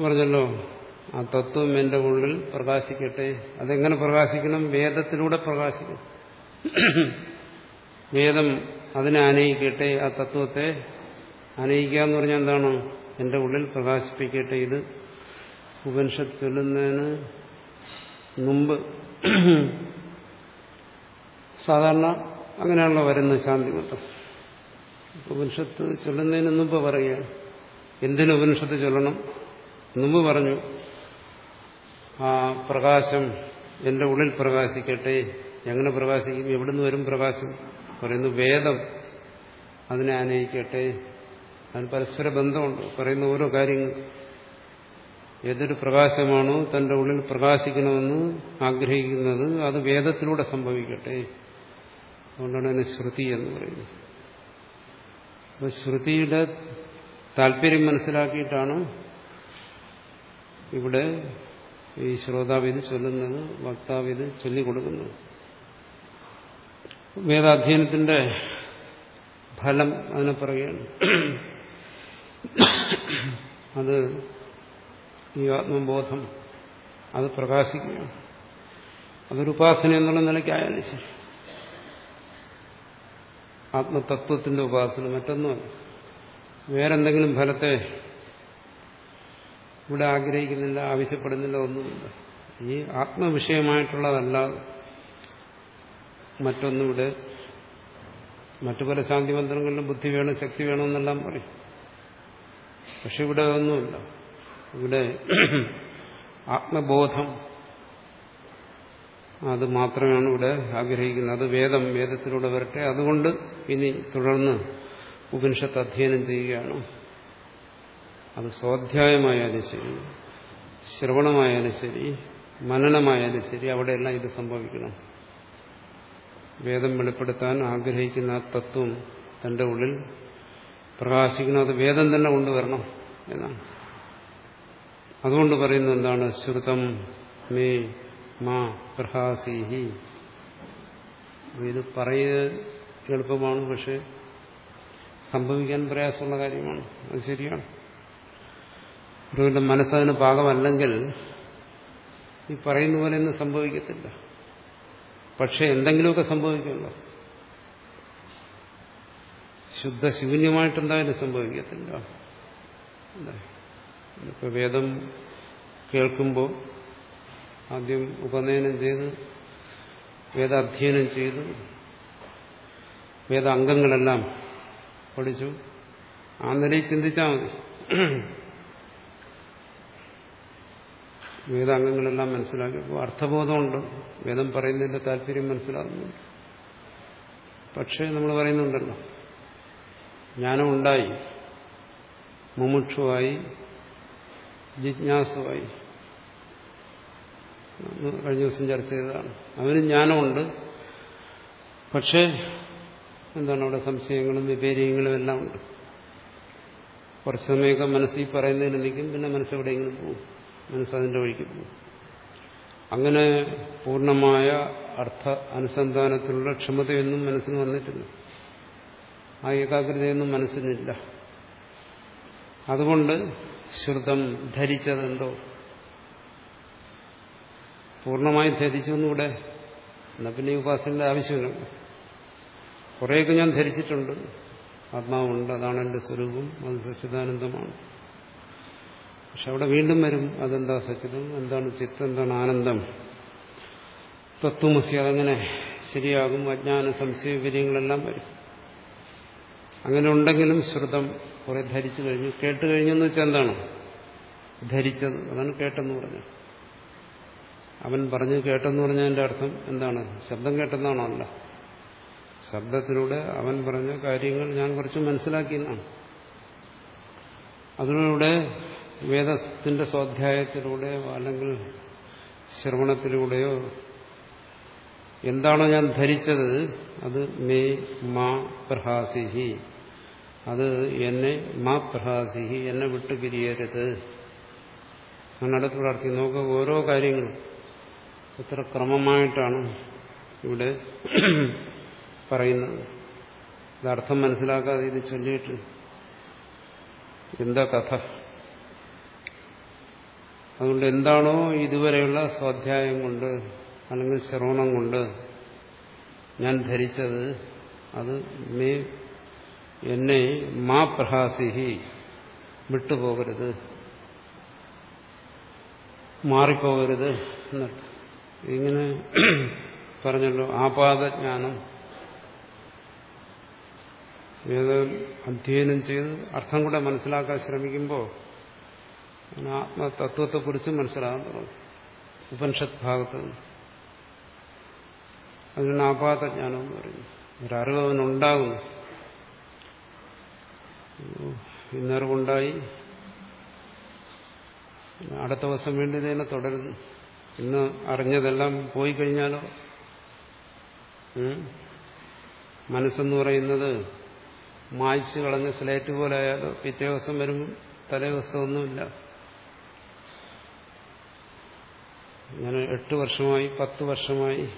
പറഞ്ഞല്ലോ. ആ തത്വം എന്റെ ഉള്ളിൽ പ്രകാശിക്കട്ടെ. അതെങ്ങനെ പ്രകാശിക്കണം? വേദത്തിലൂടെ പ്രകാശിക്കണം വേദം അതിനെ അനയിക്കട്ടെ ആ തത്വത്തെ അനയിക്കുക എന്ന് പറഞ്ഞാൽ എന്താണ്? എന്റെ ഉള്ളിൽ പ്രകാശിപ്പിക്കട്ടെ. ഇത് ഉപനിഷത്ത് ചൊല്ലുന്നതിന് മുമ്പ് സാധാരണ അങ്ങനെയാണല്ലോ വരുന്നത് ശാന്തിമത്തം ഉപനിഷത്ത് ചൊല്ലുന്നതിന് മുമ്പ് പറയുകയാണ് എന്തിനു ഉപനിഷത്ത് ചൊല്ലണം? മുമ്പ് പറഞ്ഞു ആ പ്രകാശം എന്റെ ഉള്ളിൽ പ്രകാശിക്കട്ടെ. എങ്ങനെ പ്രകാശിക്കും? എവിടുന്ന് വരും പ്രകാശം? പറയുന്നു വേദം അതിനെ ആനയിക്കട്ടെ. അതിന് പരസ്പര ബന്ധമുണ്ട്. പറയുന്ന ഓരോ കാര്യങ്ങൾ. ഏതൊരു പ്രകാശമാണോ തന്റെ ഉള്ളിൽ പ്രകാശിക്കണമെന്ന് ആഗ്രഹിക്കുന്നത് അത് വേദത്തിലൂടെ സംഭവിക്കട്ടെ. അതുകൊണ്ടാണ് അതിനെ ശ്രുതി എന്ന് പറയുന്നത്. ശ്രുതിയുടെ താല്പര്യം മനസ്സിലാക്കിയിട്ടാണ് ഇവിടെ ഈ ശ്രോതാവ് ഇത് ചൊല്ലുന്നത് വക്താവ് ഇത് ചൊല്ലിക്കൊടുക്കുന്നത് വേദാധ്യയനത്തിന്റെ ഫലം അതിനെ പറയുകയാണ്. അത് ഈ ആത്മബോധം അത് പ്രകാശിക്കുകയാണ്. അതൊരു ഉപാസന എന്നുള്ള നിലയ്ക്കായാലും ശരി. ആത്മതത്വത്തിന്റെ ഉപാസന മറ്റൊന്നുമല്ല. വേറെന്തെങ്കിലും ഫലത്തെ ഇവിടെ ആഗ്രഹിക്കുന്നില്ല ആവശ്യപ്പെടുന്നില്ല ഒന്നുമില്ല. ഈ ആത്മവിഷയമായിട്ടുള്ളതല്ലാതെ മറ്റൊന്നിവിടെ മറ്റു പല ശാന്തി മന്ത്രങ്ങളിലും ബുദ്ധി വേണം ശക്തി വേണമെന്നെല്ലാം പറയും. പക്ഷെ ഇവിടെ ഒന്നുമില്ല ഇവിടെ ആത്മബോധം അത് മാത്രമാണ് ഇവിടെ ആഗ്രഹിക്കുന്നത്. അത് വേദം വേദത്തിലൂടെ വരട്ടെ. അതുകൊണ്ട് ഇനി തുടർന്ന് ഉപനിഷത്ത് അധ്യയനം ചെയ്യുകയാണ്. അത് സ്വാധ്യായമായാലും ശരി ശ്രവണമായാലും ശരി മനനമായാലും ശരി അവിടെയെല്ലാം ഇത് സംഭവിക്കണം. വേദം വെളിപ്പെടുത്താൻ ആഗ്രഹിക്കുന്ന ആ തത്വം തന്റെ ഉള്ളിൽ പ്രകാശിക്കണം അത് വേദം തന്നെ കൊണ്ടുവരണം എന്നാണ്. അതുകൊണ്ട് പറയുന്നത് എന്താണ്? ശ്രുതം മേ മാ പ്രഹാസീഹി. ഇത് പറയുക എളുപ്പമാണ് പക്ഷെ സംഭവിക്കാൻ പ്രയാസമുള്ള കാര്യമാണ്. അത് ശരിയാണ്. ഒരുവന്റെ മനസ്സതിന് പാകമല്ലെങ്കിൽ ഈ പറയുന്ന പോലെ ഒന്നും സംഭവിക്കത്തില്ല. പക്ഷെ എന്തെങ്കിലുമൊക്കെ സംഭവിക്കുമല്ലോ. ശുദ്ധ ശൂന്യമായിട്ടെന്തായാലും സംഭവിക്കത്തില്ല? ഇപ്പൊ വേദം കേൾക്കുമ്പോൾ ആദ്യം ഉപനയനം ചെയ്ത് വേദാധ്യയനം ചെയ്തു. വേദ അംഗങ്ങളെല്ലാം പഠിച്ചു. ആ നിലയിൽ ചിന്തിച്ചാൽ മതി. വേദാംഗങ്ങളെല്ലാം മനസ്സിലാക്കിയപ്പോൾ അർത്ഥബോധമുണ്ട്. വേദം പറയുന്നതിന്റെ താല്പര്യം മനസ്സിലാകുന്നുണ്ട് പക്ഷേ നമ്മൾ പറയുന്നുണ്ടല്ലോ ജ്ഞാനം ഉണ്ടായി മുമുക്ഷുവായി ജിജ്ഞാസുവായി. കഴിഞ്ഞ ദിവസം ചർച്ച ചെയ്തതാണ്. അവന് ജ്ഞാനമുണ്ട്. പക്ഷേ എന്താണ് അവിടെ സംശയങ്ങളും വിപേരിയങ്ങളും എല്ലാം ഉണ്ട്. കുറച്ച് സമയമൊക്കെ മനസ്സിൽ പറയുന്നതിന് നിൽക്കും പിന്നെ മനസ്സെവിടെയെങ്കിലും പോകും. മനസ്സതിന്റെ വഴിക്ക് പോകും അങ്ങനെ പൂർണമായ അർത്ഥ അനുസന്ധാനത്തിലുള്ള ക്ഷമതയൊന്നും മനസ്സിന് വന്നിട്ടില്ല. ആ ഏകാഗ്രതയൊന്നും മനസ്സിനില്ല. അതുകൊണ്ട് ശ്രുതം ധരിച്ചതെന്തോ? പൂർണമായി ധരിച്ചൊന്നുകൂടെ എന്നാൽ പിന്നെ ഈ ഉപാസനയുടെ ആവശ്യമില്ല. കുറേയൊക്കെ ഞാൻ ധരിച്ചിട്ടുണ്ട്. ആത്മാവുണ്ട് അതാണ് എന്റെ സ്വരൂപം അത് സച്ചിദാനന്ദമാണ്. പക്ഷെ അവിടെ വീണ്ടും വരും. അതെന്താ സച്ചിതം എന്താണ് ചിത്ത്? എന്താണ് ആനന്ദം? തത്വമസി അതങ്ങനെ ശരിയാകും. അജ്ഞാന സംശയ വിവര്യങ്ങളെല്ലാം വരും. അങ്ങനെ ഉണ്ടെങ്കിലും ശ്രുതം കുറെ ധരിച്ചു കഴിഞ്ഞു. കേട്ട് കഴിഞ്ഞെന്ന് വെച്ചാൽ എന്താണ്? ധരിച്ചത്. അതാണ് കേട്ടെന്ന് പറഞ്ഞു അവൻ പറഞ്ഞു കേട്ടെന്ന് പറഞ്ഞതിന്റെ അർത്ഥം എന്താണ്? ശബ്ദം കേട്ടെന്നാണോ അല്ല. ശബ്ദത്തിലൂടെ അവൻ പറഞ്ഞ കാര്യങ്ങൾ ഞാൻ കുറച്ച് മനസ്സിലാക്കിയെന്നാണ്. അതിലൂടെ വേദത്തിന്റെ സ്വാധ്യായത്തിലൂടെയോ അല്ലെങ്കിൽ ശ്രവണത്തിലൂടെയോ എന്താണോ ഞാൻ ധരിച്ചത് അത് മേ മാ പ്രഹാസിഹി. അത് എന്നെ മാ പ്രഹാസിഹി എന്നെ വിട്ടു പിരിയരുത്. അതിനടുത്ത് പ്രാർത്ഥിക്കും നോക്കുക ഓരോ കാര്യങ്ങളും എത്ര ക്രമമായിട്ടാണ് ഇവിടെ പറയുന്നത്. ഇത് അർത്ഥം മനസ്സിലാക്കാതെ ഇത് ചൊല്ലിയിട്ട് എന്താ കഥ? അതുകൊണ്ട് എന്താണോ ഇതുവരെയുള്ള സ്വാധ്യായം കൊണ്ട് അല്ലെങ്കിൽ ശ്രവണം കൊണ്ട് ഞാൻ ധരിച്ചത് അത് മേ എന്നെ മാ പ്രഹാസിഹി വിട്ടുപോകരുത്. മാറിപ്പോകരുത് എന്നർത്ഥം. ഇങ്ങനെ പറഞ്ഞല്ലോ ആപാദജ്ഞാനം. വേദം അധ്യയനം ചെയ്ത് അർത്ഥം കൂടെ മനസ്സിലാക്കാൻ ശ്രമിക്കുമ്പോൾ ആത്മതത്വത്തെക്കുറിച്ച് മനസ്സിലാകാൻ തുടങ്ങും. ഉപനിഷത്ത് ഭാഗത്ത് അതിനാണ് ആപാതജ്ഞാനം എന്ന് പറയുന്നു. ഒരറിവ് അവനുണ്ടാകുന്നു. ഇന്നറിവുണ്ടായി. അടുത്ത ദിവസം വേണ്ടി തന്നെ തുടരുന്നു. ഇന്ന് അറിഞ്ഞതെല്ലാം പോയി കഴിഞ്ഞാലോ? മനസ്സെന്ന് പറയുന്നത് മായ്ച്ചു കളഞ്ഞ സ്ലേറ്റ് പോലെ ആയാലോ? പിറ്റേ ദിവസം വരുമ്പോൾ തലേ ദിവസമൊന്നുമില്ല ഞാൻ എട്ട് വർഷമായി പത്ത് വർഷമായി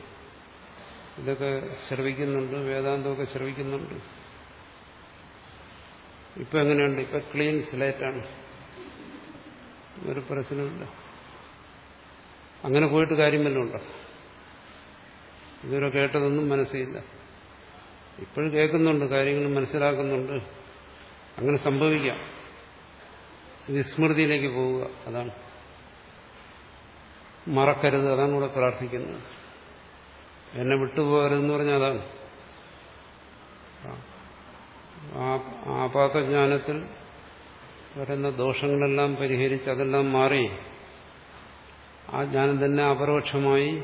ഇതൊക്കെ ശ്രവിക്കുന്നുണ്ട് വേദാന്തമൊക്കെ ശ്രവിക്കുന്നുണ്ട്. ഇപ്പൊ എങ്ങനെയുണ്ട്? ഇപ്പൊ ക്ലീൻ സ്ലേറ്റാണ്. ഒരു പ്രശ്നമില്ല അങ്ങനെ പോയിട്ട് കാര്യം വല്ല ഉണ്ടോ ഇതുവരെ കേട്ടതൊന്നും മനസ്സില്ല ഇപ്പോഴും കേൾക്കുന്നുണ്ട് കാര്യങ്ങൾ മനസ്സിലാക്കുന്നുണ്ട്. അങ്ങനെ സംഭവിക്കാം. വിസ്മൃതിയിലേക്ക് പോവുക അതാണ്. മറക്കരുത് അതാണ് ഇവിടെ പ്രാർത്ഥിക്കുന്നത്. എന്നെ വിട്ടുപോകരുതെന്ന് പറഞ്ഞാൽ അതാണ്. ആപാതജ്ഞാനത്തിൽ വരുന്ന ദോഷങ്ങളെല്ലാം പരിഹരിച്ച് അതെല്ലാം മാറി. ആ ജ്ഞാനം തന്നെ അപരോക്ഷമായി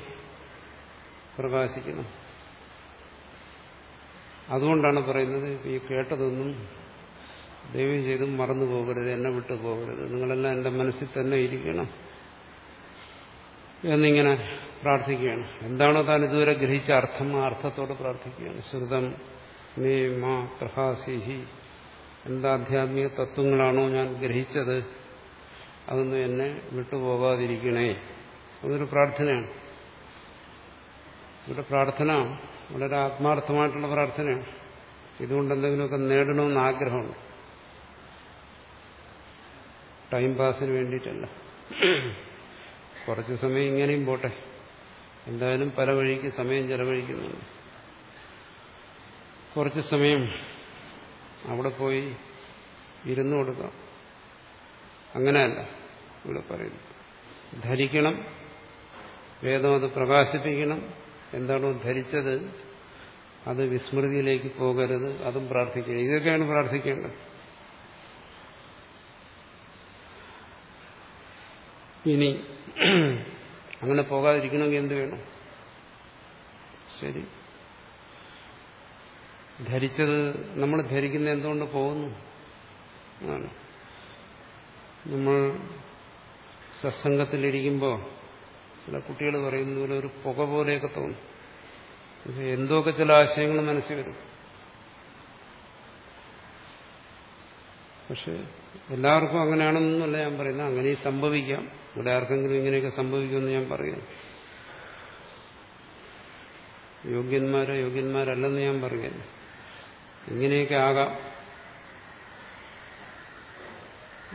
പ്രകാശിക്കണം അതുകൊണ്ടാണ് പറയുന്നത് ഈ കേട്ടതൊന്നും ദൈവം ചെയ്തും മറന്നു പോകരുത് എന്നെ വിട്ടു പോകരുത് നിങ്ങളെല്ലാം എന്റെ മനസ്സിൽ തന്നെ ഇരിക്കണം. എന്നിങ്ങനെ പ്രാർത്ഥിക്കുകയാണ്. എന്താണോ താൻ ഇതുവരെ ഗ്രഹിച്ച അർത്ഥം? ആ അർത്ഥത്തോട് പ്രാർത്ഥിക്കുകയാണ്. ശ്രുതം നീ മാ പ്രഹാസിഹി. എന്താ ആധ്യാത്മിക തത്വങ്ങളാണോ ഞാൻ ഗ്രഹിച്ചത്? അതൊന്നും എന്നെ വിട്ടുപോകാതിരിക്കണേ അതൊരു പ്രാർത്ഥനയാണ്. ഇവിടെ പ്രാർത്ഥന വളരെ ആത്മാർത്ഥമായിട്ടുള്ള പ്രാർത്ഥനയാണ്. ഇതുകൊണ്ട് എന്തെങ്കിലുമൊക്കെ നേടണമെന്ന് ആഗ്രഹമുണ്ട്. ടൈം പാസിന് വേണ്ടിയിട്ടല്ല. കുറച്ച് സമയം ഇങ്ങനെയും പോട്ടെ. എന്തായാലും പല വഴിക്ക് സമയം ചെലവഴിക്കുന്നുണ്ട് കുറച്ച് സമയം അവിടെ പോയി ഇരുന്നു കൊടുക്കാം. അങ്ങനെയല്ല ഇവിടെ പറയുന്നു ധരിക്കണം വേദം അത് പ്രകാശിപ്പിക്കണം. എന്താണോ ധരിച്ചത് അത് വിസ്മൃതിയിലേക്ക് പോകരുത് അതും പ്രാർത്ഥിക്കണം ഇതൊക്കെയാണ് പ്രാർത്ഥിക്കേണ്ടത്. ഇനി അങ്ങനെ പോകാതിരിക്കണമെങ്കിൽ എന്ത് വേണം? ശരി. ധരിച്ചത് നമ്മൾ ധരിക്കുന്ന എന്തുകൊണ്ട് പോകുന്നു? നമ്മൾ സത്സംഗത്തിലിരിക്കുമ്പോൾ ചില കുട്ടികൾ പറയുന്ന പോലെ ഒരു പുക പോലെയൊക്കെ തോന്നും. എന്തോ എന്തൊക്കെ ചില ആശയങ്ങൾ മനസ്സിൽ വരും. പക്ഷെ എല്ലാവർക്കും അങ്ങനെയാണെന്നല്ല ഞാൻ പറയുന്നത്. അങ്ങനെ സംഭവിക്കാം. ഇവിടെ ആർക്കെങ്കിലും ഇങ്ങനെയൊക്കെ സംഭവിക്കുമെന്ന് ഞാൻ പറയുന്നു. യോഗ്യന്മാരോ യോഗ്യന്മാരല്ലെന്ന് ഞാൻ പറയുന്നു. ഇങ്ങനെയൊക്കെ ആകാം.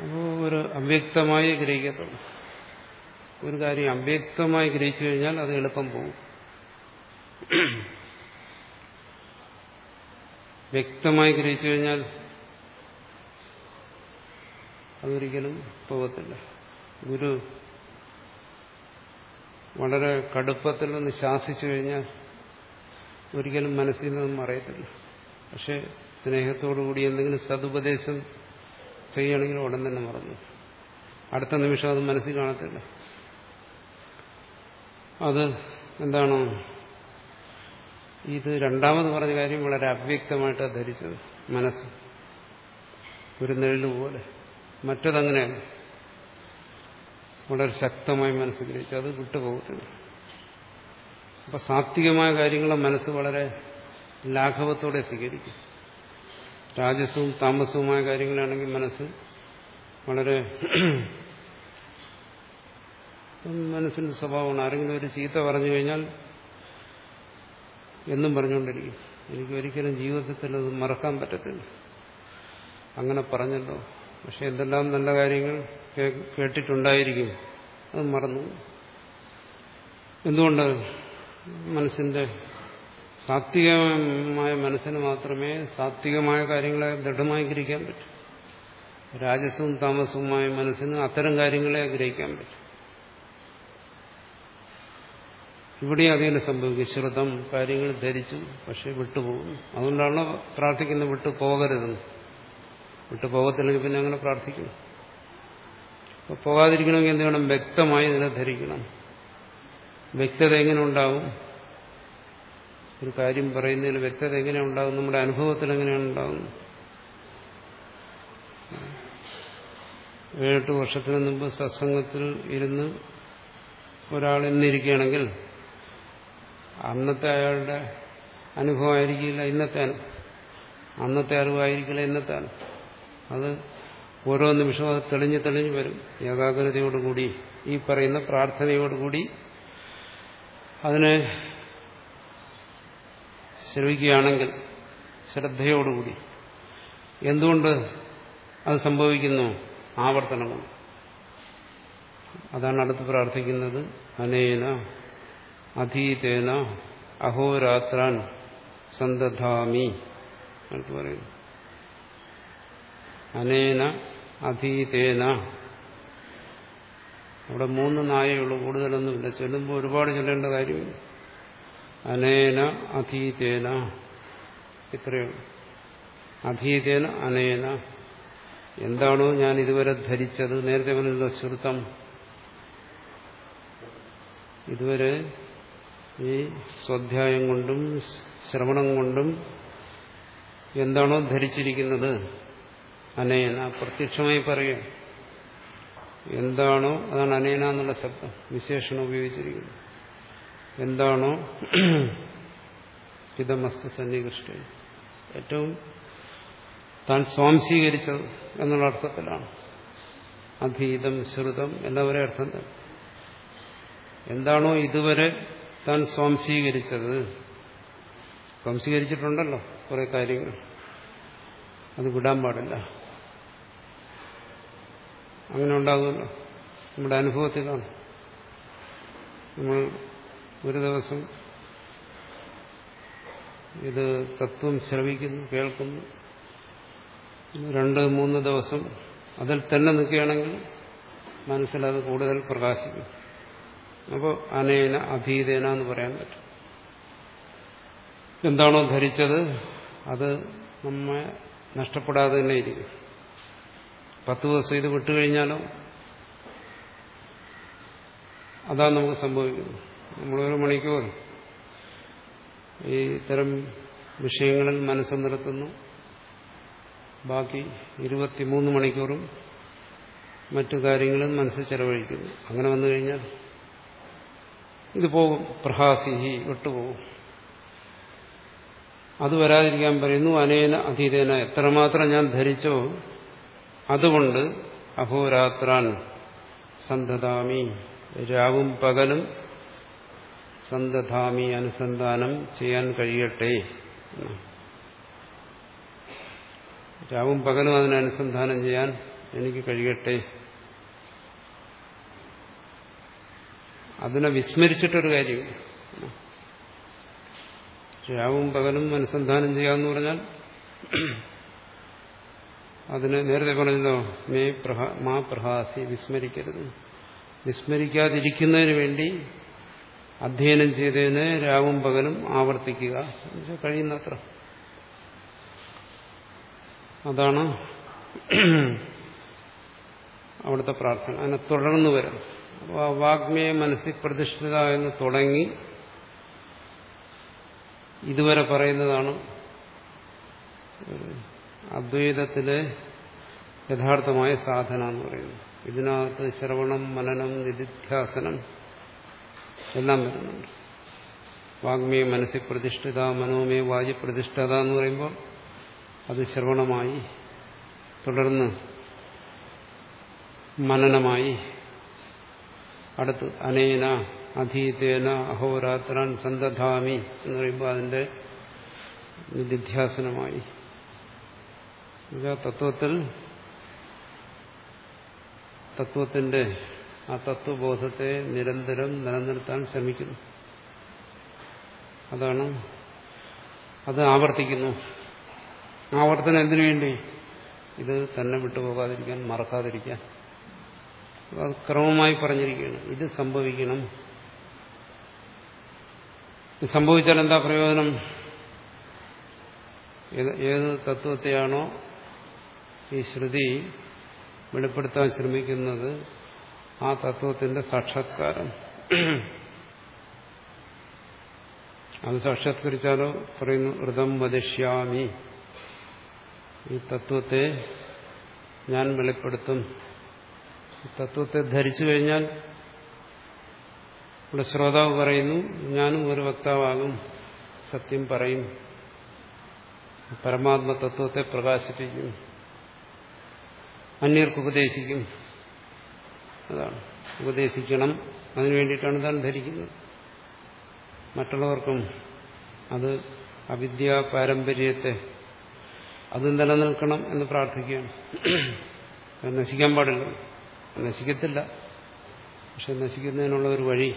അപ്പോൾ ഒരു അവ്യക്തമായി ഗ്രഹിക്കത്തുള്ളൂ. ഒരു കാര്യം അവ്യക്തമായി ഗ്രഹിച്ചു കഴിഞ്ഞാൽ അത് എളുപ്പം പോകും. വ്യക്തമായി ഗ്രഹിച്ചു കഴിഞ്ഞാൽ അതൊരിക്കലും പോകത്തില്ല. ഗുരു വളരെ കടുപ്പത്തിൽ നിന്ന് ശാസിച്ചു കഴിഞ്ഞാൽ ഒരിക്കലും മനസ്സിൽ നിന്നും അറിയത്തില്ല പക്ഷെ സ്നേഹത്തോടുകൂടി എന്തെങ്കിലും സതുപദേശം ചെയ്യണമെങ്കിൽ ഉടൻ തന്നെ മറന്നു. അടുത്ത നിമിഷം അത് മനസ്സിൽ കാണത്തില്ല. അത് എന്താണ്? ഇത് രണ്ടാമത് പറഞ്ഞ കാര്യം വളരെ അവ്യക്തമായിട്ടാണ് ധരിച്ചത് മനസ്സ്. ഒരു നെഴൽ പോലെ മറ്റതങ്ങനെയല്ല വളരെ ശക്തമായി മനസ്സ് ഗ്രഹിച്ചു അത് വിട്ടുപോകത്തില്ല. അപ്പൊ സാത്വികമായ കാര്യങ്ങളെ മനസ്സ് വളരെ ലാഘവത്തോടെ സ്വീകരിക്കും. രാജസവും താമസവുമായ കാര്യങ്ങളാണെങ്കിൽ മനസ്സ് വളരെ മനസ്സിന്റെ സ്വഭാവമാണ്. ആരെങ്കിലും ഒരു ചീത്ത പറഞ്ഞു കഴിഞ്ഞാൽ എന്നും പറഞ്ഞുകൊണ്ടിരിക്കും. എനിക്ക് ഒരിക്കലും ജീവിതത്തിൽ അത് മറക്കാൻ പറ്റത്തില്ല. അങ്ങനെ പറഞ്ഞല്ലോ. പക്ഷെ എന്തെല്ലാം നല്ല കാര്യങ്ങൾ കേട്ടിട്ടുണ്ടായിരിക്കും അത് മറന്നു. എന്തുകൊണ്ട് മനസ്സിന്റെ സാത്വികമായ മനസ്സിന് മാത്രമേ സാത്വികമായ കാര്യങ്ങളെ ദൃഢമായി ഗ്രഹിക്കാൻ പറ്റൂ. രാജസവും താമസവുമായ മനസ്സിന് അത്തരം കാര്യങ്ങളെ ഗ്രഹിക്കാൻ പറ്റും. ഇവിടെ അതിനെ സംഭവിക്കും. ശ്രുതം കാര്യങ്ങൾ ധരിച്ചു പക്ഷെ വിട്ടുപോകും. അതുകൊണ്ടാണ് പ്രാർത്ഥിക്കുന്നത് വിട്ടു പോകരുതെന്ന് വിട്ടു പോകത്തില്ലെങ്കിൽ പിന്നെ അങ്ങനെ പ്രാർത്ഥിക്കണം. അപ്പോൾ പോകാതിരിക്കണമെങ്കിൽ എന്ത് വേണം വ്യക്തമായി ഇതിനെ ധരിക്കണം. വ്യക്തത എങ്ങനെ ഉണ്ടാവും? ഒരു കാര്യം പറയുന്നതിന് വ്യക്തത എങ്ങനെ ഉണ്ടാകും നമ്മുടെ അനുഭവത്തിൽ എങ്ങനെയാണ് ഉണ്ടാവും? ഏഴെട്ട് വർഷത്തിന് മുമ്പ് സത്സംഗത്തിൽ ഇരുന്ന് ഒരാൾ ഇന്നിരിക്കുകയാണെങ്കിൽ അന്നത്തെ അയാളുടെ അനുഭവമായിരിക്കില്ല ഇന്നത്തെ അന്നത്തെ അറിവായിരിക്കില്ല ഇന്നത്തെ അത് ഓരോ നിമിഷവും അത് തെളിഞ്ഞു തെളിഞ്ഞ് വരും. ഏകാഗ്രതയോടുകൂടി ഈ പറയുന്ന പ്രാർത്ഥനയോടുകൂടി അതിനെ ശ്രവിക്കുകയാണെങ്കിൽ ശ്രദ്ധയോടുകൂടി എന്തുകൊണ്ട് അത് സംഭവിക്കുന്നു? ആവർത്തനമാണ്. അതാണ് അടുത്ത് പ്രാർത്ഥിക്കുന്നത്. അനേന അധീതേന അഹോരാത്രാൻ സന്തധാമി എന്ന് പറയുന്നു. അനേന അധീതേന. അവിടെ മൂന്ന് നായയുള്ളൂ കൂടുതലൊന്നുമില്ല. ചെല്ലുമ്പോൾ ഒരുപാട് ചെല്ലേണ്ട കാര്യമില്ല അനേന അധീതേന. ഇത്രയും അധീതേന അനേന. എന്താണോ ഞാൻ ഇതുവരെ ധരിച്ചത്? നേരത്തെ പറഞ്ഞല്ലോ ശ്രുതം. ഇതുവരെ ഈ സ്വാധ്യായം കൊണ്ടും ശ്രവണം കൊണ്ടും എന്താണോ ധരിച്ചിരിക്കുന്നത്? അനേന പ്രത്യക്ഷമായി പറയുക എന്താണോ അതാണ് അനേന എന്നുള്ള ശബ്ദം. വിശേഷണം ഉപയോഗിച്ചിരിക്കുന്നത് എന്താണോ ഹിതമസ്തു സന്നികൃഷ്ട ഏറ്റവും താൻ സ്വാംശീകരിച്ചത് എന്നുള്ള അർത്ഥത്തിലാണ്. അധീതം ശ്രുതം എന്നവരെ അർത്ഥം തന്നെ. എന്താണോ ഇതുവരെ താൻ സ്വാംശീകരിച്ചത്. സ്വാംശീകരിച്ചിട്ടുണ്ടല്ലോ കുറെ കാര്യങ്ങൾ. അത് വിടാൻ പാടില്ല. അങ്ങനെ ഉണ്ടാകുമല്ലോ. നമ്മുടെ അനുഭവത്തിലാണ്. നമ്മൾ ഒരു ദിവസം ഇത് തത്വം ശ്രവിക്കുന്നു കേൾക്കുന്നു. രണ്ട് മൂന്ന് ദിവസം അതിൽ തന്നെ നിൽക്കുകയാണെങ്കിൽ മനസ്സിലത് കൂടുതൽ പ്രകാശിക്കും. അപ്പോൾ അനേന അഭീതേന എന്ന് പറയാൻ പറ്റും. എന്താണോ ധരിച്ചത് അത് നമ്മെ നഷ്ടപ്പെടാതെ തന്നെ ഇരിക്കും. പത്ത് ദിവസം ഇത് വിട്ടുകഴിഞ്ഞാലോ? അതാ നമുക്ക് സംഭവിക്കുന്നത്. നമ്മളൊരു മണിക്കൂർ ഈ ഇത്തരം വിഷയങ്ങളിൽ മനസ്സ് നിർത്തുന്നു. ബാക്കി ഇരുപത്തിമൂന്ന് മണിക്കൂറും മറ്റു കാര്യങ്ങളും മനസ്സ് ചെലവഴിക്കുന്നു. അങ്ങനെ വന്നു കഴിഞ്ഞാൽ ഇത് പോകും. പ്രഹാസിഹി വിട്ടുപോകും. അത് വരാതിരിക്കാൻ പറയുന്നു അനേന അതീതേന എത്രമാത്രം ഞാൻ ധരിച്ചോ അതുകൊണ്ട് അഹോരാത്രാൻ സന്തതാമി രാവും പകലും സന്തതാമി അനുസന്ധാനം ചെയ്യാൻ കഴിയട്ടെ. രാവും പകലും അതിനനുസന്ധാനം ചെയ്യാൻ എനിക്ക് കഴിയട്ടെ. അതിനെ വിസ്മരിച്ചിട്ടൊരു കാര്യം. രാവും പകലും അനുസന്ധാനം ചെയ്യാന്ന് പറഞ്ഞാൽ അതിന് നേരത്തെ പറഞ്ഞല്ലോ മേ പ്രഹ മാ പ്രഹാസി വിസ്മരിക്കരുത്. വിസ്മരിക്കാതിരിക്കുന്നതിന് വേണ്ടി അധ്യയനം ചെയ്തതിന് രാവും പകലും ആവർത്തിക്കുക. കഴിയുന്നത്ര. അതാണ് അവിടുത്തെ പ്രാർത്ഥന. അതിനെ തുടർന്ന് വരാം അപ്പോൾ ആ വാഗ്മയ മനസ്സിൽ പ്രതിഷ്ഠിത എന്ന് തുടങ്ങി ഇതുവരെ പറയുന്നതാണ് അദ്വൈതത്തിലെ യഥാർത്ഥമായ സാധന എന്ന് പറയുന്നത്. ഇതിനകത്ത് ശ്രവണം മനനം നിധിധ്യാസനം എല്ലാം വരുന്നുണ്ട്. വാഗ്മേ മനസ്സിൽ പ്രതിഷ്ഠിത മനോമേ വായു പ്രതിഷ്ഠിത എന്ന് പറയുമ്പോൾ അത് ശ്രവണമായി തുടർന്ന് മനനമായി അടുത്ത് അനേന അധീതേന അഹോരാത്രാൻ സന്തധാമി എന്ന് പറയുമ്പോൾ അതിന്റെ നിധ്യാസനമായി തത്വത്തിൽ തത്വത്തിന്റെ ആ തത്വബോധത്തെ നിരന്തരം നിലനിർത്താൻ ശ്രമിക്കുന്നു. അതാണ് അത് ആവർത്തിക്കുന്നു. ആവർത്തനം എന്തിനു വേണ്ടി? ഇത് തന്നെ വിട്ടുപോകാതിരിക്കാൻ മറക്കാതിരിക്കാൻ. അത് ക്രമമായി പറഞ്ഞിരിക്കുകയാണ്. ഇത് സംഭവിക്കണം. ഇത് സംഭവിച്ചാൽ എന്താ പ്രയോജനം? ഏത് തത്വത്തെയാണോ ഈ ശ്രുതി വെളിപ്പെടുത്താൻ ശ്രമിക്കുന്നത് ആ തത്വത്തിന്റെ സാക്ഷാത്കാരം. അത് സാക്ഷാത്കരിച്ചാലോ? പറയുന്നു ഹൃദം വദിഷ്യാമി. ഈ തത്വത്തെ ഞാൻ വെളിപ്പെടുത്തും. തത്വത്തെ ധരിച്ചു കഴിഞ്ഞാൽ ഇവിടെ ശ്രോതാവ് പറയുന്നു ഞാനും ഒരു വക്താവാകും. സത്യം പറയും. പരമാത്മ തത്വത്തെ പ്രകാശിപ്പിക്കും. അന്യർക്ക് ഉപദേശിക്കും. അതാണ്. ഉപദേശിക്കണം. അതിനു വേണ്ടിയിട്ടാണ് താൻ ധരിക്കുന്നത്. മറ്റുള്ളവർക്കും അത് അവിദ്യ പാരമ്പര്യത്തെ അത് നിലനിൽക്കണം എന്ന് പ്രാർത്ഥിക്കുകയാണ്. നശിക്കാൻ പാടില്ല. നശിക്കത്തില്ല. പക്ഷെ നശിക്കുന്നതിനുള്ള ഒരു വഴി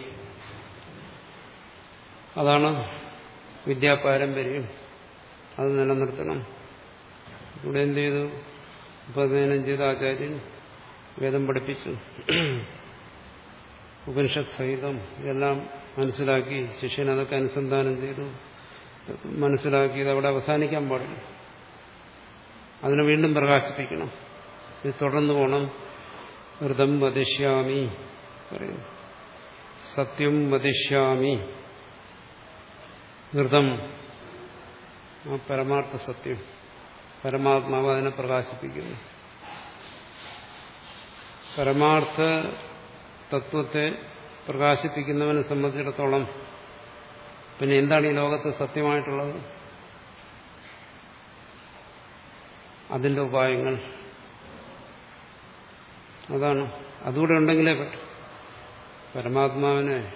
അതാണ് വിദ്യാപാരമ്പര്യം അത് നിലനിർത്തണം. ഇവിടെ എന്ത് ചെയ്തു? ഉപനയനം ചെയ്ത ആചാര്യൻ വേദം പഠിപ്പിച്ചു. ഉപനിഷത്ത് സഹിതം ഇതെല്ലാം മനസ്സിലാക്കി ശിഷ്യൻ അതൊക്കെ അനുസന്ധാനം ചെയ്തു. മനസ്സിലാക്കി ഇത് അവിടെ അവസാനിക്കാൻ പാടില്ല. അതിനെ വീണ്ടും പ്രകാശിപ്പിക്കണം. ഇത് തുടർന്നു പോകണം ഋതം വധിഷ്യാമി പറയുന്നു സത്യം വധിഷ്യാമി. ഋതം ആ പരമാർത്ഥ സത്യം. പരമാത്മാവ് അതിനെ പ്രകാശിപ്പിക്കുന്നു. പരമാർത്ഥ തത്വത്തെ പ്രകാശിപ്പിക്കുന്നവനെ സംബന്ധിച്ചിടത്തോളം പിന്നെ എന്താണ് ഈ ലോകത്ത് സത്യമായിട്ടുള്ളത്? അതിന്റെ ഉപായങ്ങൾ. അതാണ്. അതുകൂടെ ഉണ്ടെങ്കിലേ പറ്റും. പരമാത്മാവിനെ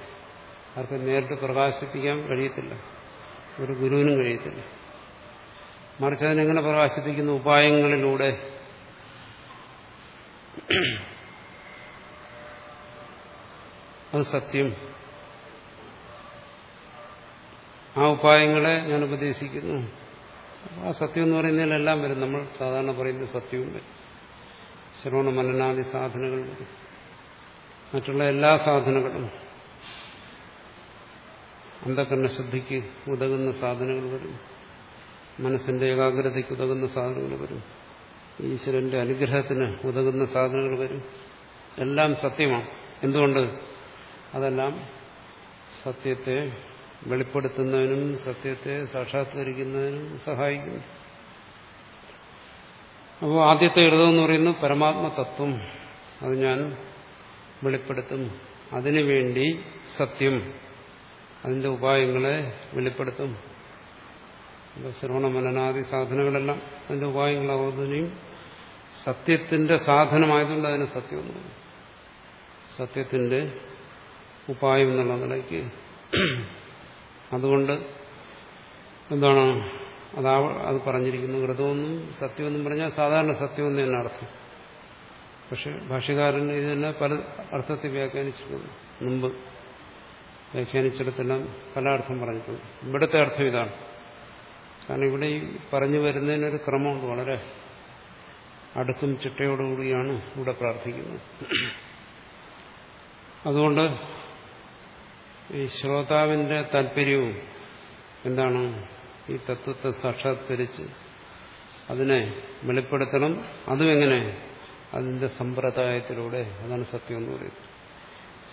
ആർക്കും നേരിട്ട് പ്രകാശിപ്പിക്കാൻ കഴിയത്തില്ല. ഒരു ഗുരുവിനും കഴിയത്തില്ല. മറിച്ച് അതിനെങ്ങനെ പ്രകാശിപ്പിക്കുന്ന? ഉപായങ്ങളിലൂടെ. അത് സത്യം. ആ ഉപായങ്ങളെ ഞാൻ ഉപദേശിക്കുന്നു. ആ സത്യം എന്ന് പറയുന്നതിലെല്ലാം വരും. നമ്മൾ സാധാരണ പറയുന്ന സത്യവും വരും. ശ്രവണ മനനാദി സാധനങ്ങൾ മറ്റുള്ള എല്ലാ സാധനങ്ങളും അന്ധകരണ ശുദ്ധിക്ക് ഉതകുന്ന സാധനങ്ങൾ വരും. മനസ്സിന്റെ ഏകാഗ്രതയ്ക്ക് ഉതകുന്ന സാധനങ്ങൾ വരും. ഈശ്വരന്റെ അനുഗ്രഹത്തിന് ഉതകുന്ന സാധനങ്ങൾ വരും. എല്ലാം സത്യമാണ്. എന്തുകൊണ്ട്? അതെല്ലാം സത്യത്തെ വെളിപ്പെടുത്തുന്നതിനും സത്യത്തെ സാക്ഷാത്കരിക്കുന്നതിനും സഹായിക്കുന്നു. അപ്പോൾ ആദ്യത്തെ ഹൃദയം പറയുന്നു പറയുന്നത് പരമാത്മ തത്വം അത് ഞാൻ വെളിപ്പെടുത്തും. അതിനുവേണ്ടി സത്യം അതിന്റെ ഉപായങ്ങളെ വെളിപ്പെടുത്തും. ശ്രവണ മനനാദി സാധനങ്ങളെല്ലാം അതിന്റെ ഉപായങ്ങളാവുന്നതിനെയും സത്യത്തിന്റെ സാധനമായതുകൊണ്ട് അതിന് സത്യം എന്ന് പറയും സത്യത്തിന്റെ ഉപായം എന്നുള്ള നിലയ്ക്ക് അതുകൊണ്ട് എന്താണ് അതാ അത് പറഞ്ഞിരിക്കുന്നു വ്രതമെന്നും സത്യമെന്നും പറഞ്ഞാൽ സാധാരണ സത്യമെന്ന് തന്നെ അർത്ഥം. പക്ഷെ ഭാഷകാരൻ ഇത് തന്നെ പല അർത്ഥത്തിൽ വ്യാഖ്യാനിച്ചിട്ടുണ്ട്. മുമ്പ് വ്യാഖ്യാനിച്ചിടത്തെല്ലാം പല അർത്ഥം പറഞ്ഞിട്ടുണ്ട്. ഇവിടുത്തെ അർത്ഥം ഇതാണ്. കാരണം ഇവിടെ ഈ പറഞ്ഞു വരുന്നതിനൊരു ക്രമമുണ്ട് വളരെ അടുക്കും ചിട്ടയോടുകൂടിയാണ് ഇവിടെ പ്രാർത്ഥിക്കുന്നത്. അതുകൊണ്ട് ഈ ശ്രോതാവിന്റെ താല്പര്യവും എന്താണ്? ഈ തത്വത്തെ സാക്ഷാത്കരിച്ച് അതിനെ വെളിപ്പെടുത്തണം. അതും എങ്ങനെ? അതിന്റെ സമ്പ്രദായത്തിലൂടെ. അതാണ് സത്യം എന്ന് പറയുന്നത്.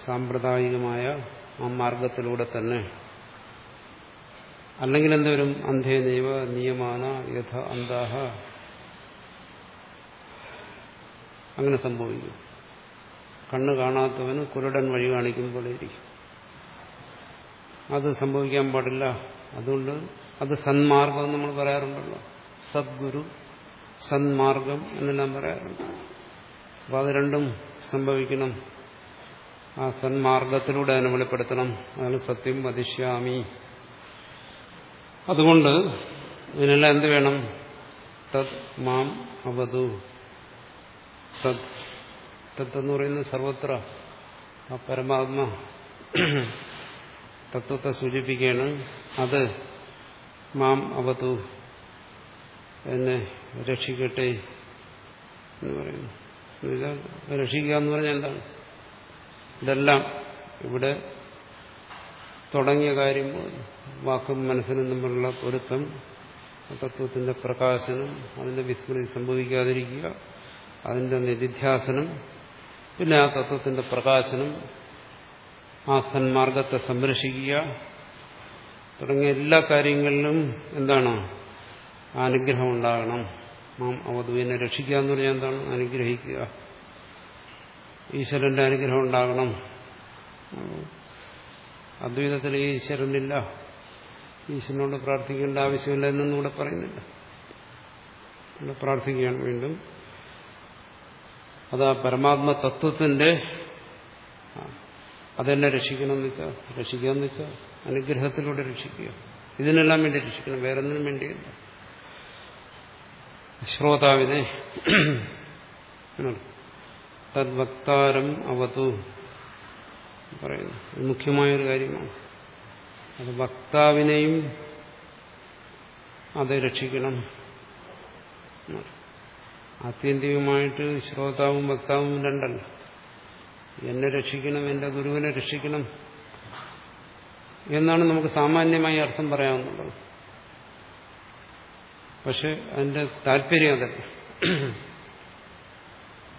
സാമ്പ്രദായികമായ ആ മാർഗത്തിലൂടെ തന്നെ അല്ലെങ്കിൽ എന്തെങ്കിലും അന്ധേ നൈവ നിയമാന യഥ അന്താഹ. അങ്ങനെ സംഭവിക്കും. കണ്ണ് കാണാത്തവന് കുരുടൻ വഴി കാണിക്കുമ്പോൾ ഇരിക്കും. അത് സംഭവിക്കാൻ പാടില്ല. അതുകൊണ്ട് അത് സന്മാർഗം നമ്മൾ പറയാറുണ്ടല്ലോ. സദ്ഗുരു സന്മാർഗം എന്നെല്ലാം പറയാറുണ്ട്. അപ്പൊ അത് രണ്ടും സംഭവിക്കണം. ആ സന്മാർഗത്തിലൂടെ അതിനെ വെളിപ്പെടുത്തണം അതാണ് സത്യം വധിഷ്യാമി. അതുകൊണ്ട് ഇതിനെല്ലാം എന്ത് വേണം? തത് മാം അവതു തത്. തത്ത് എന്ന് പറയുന്നത് സർവത്ര. ആ പരമാത്മ തത്വത്തെ സൂചിപ്പിക്കുകയാണ്. അത് മാം അവതു എന്നെ രക്ഷിക്കട്ടെ എന്ന് പറയുന്നു. രക്ഷിക്കുക എന്ന് പറഞ്ഞാൽ എന്താണ്? ഇതെല്ലാം ഇവിടെ തുടങ്ങിയ കാര്യം വാക്കും മനസ്സിനും തമ്മിലുള്ള പൊരുത്തം തത്വത്തിന്റെ പ്രകാശനം അതിന്റെ വിസ്മൃതി സംഭവിക്കാതിരിക്കുക അതിന്റെ നിധിധ്യാസനം പിന്നെ ആ തത്വത്തിന്റെ പ്രകാശനം ആ സന്മാർഗത്തെ സംരക്ഷിക്കുക തുടങ്ങിയ എല്ലാ കാര്യങ്ങളിലും എന്താണ്? അനുഗ്രഹം ഉണ്ടാകണം. മാം അവധുവിനെ രക്ഷിക്കുക എന്ന് പറഞ്ഞാൽ എന്താണ്? അനുഗ്രഹിക്കുക. ഈശ്വരന്റെ അനുഗ്രഹം ഉണ്ടാകണം. അദ്വൈതത്തിൽ ഈശ്വരനില്ല. ഈശ്വരനോട് പ്രാർത്ഥിക്കേണ്ട ആവശ്യമില്ല എന്നൊന്നും ഇവിടെ പറയുന്നില്ല. ഇവിടെ പ്രാർത്ഥിക്കുകയാണ് വീണ്ടും. അതാ പരമാത്മ തത്വത്തിന്റെ അതെന്നെ രക്ഷിക്കണം എന്ന് വെച്ചാൽ രക്ഷിക്കുക എന്ന് വെച്ചാൽ അനുഗ്രഹത്തിലൂടെ രക്ഷിക്കുക. ഇതിനെല്ലാം വേണ്ടി രക്ഷിക്കണം വേറൊന്നിനും വേണ്ടിയില്ല. ശ്രോതാവിനെ തദ്വക്താരം അവതു. പറയുന്നു മുഖ്യമായൊരു കാര്യമാണ്. അത് വക്താവിനെയും അത് രക്ഷിക്കണം ആത്യന്തികമായിട്ട് ശ്രോതാവും വക്താവും രണ്ടല്ല. എന്നെ രക്ഷിക്കണം എന്റെ ഗുരുവിനെ രക്ഷിക്കണം എന്നാണ് നമുക്ക് സാമാന്യമായി അർത്ഥം പറയാവുന്നുള്ളത് പക്ഷെ അതിന്റെ താല്പര്യം അതല്ല.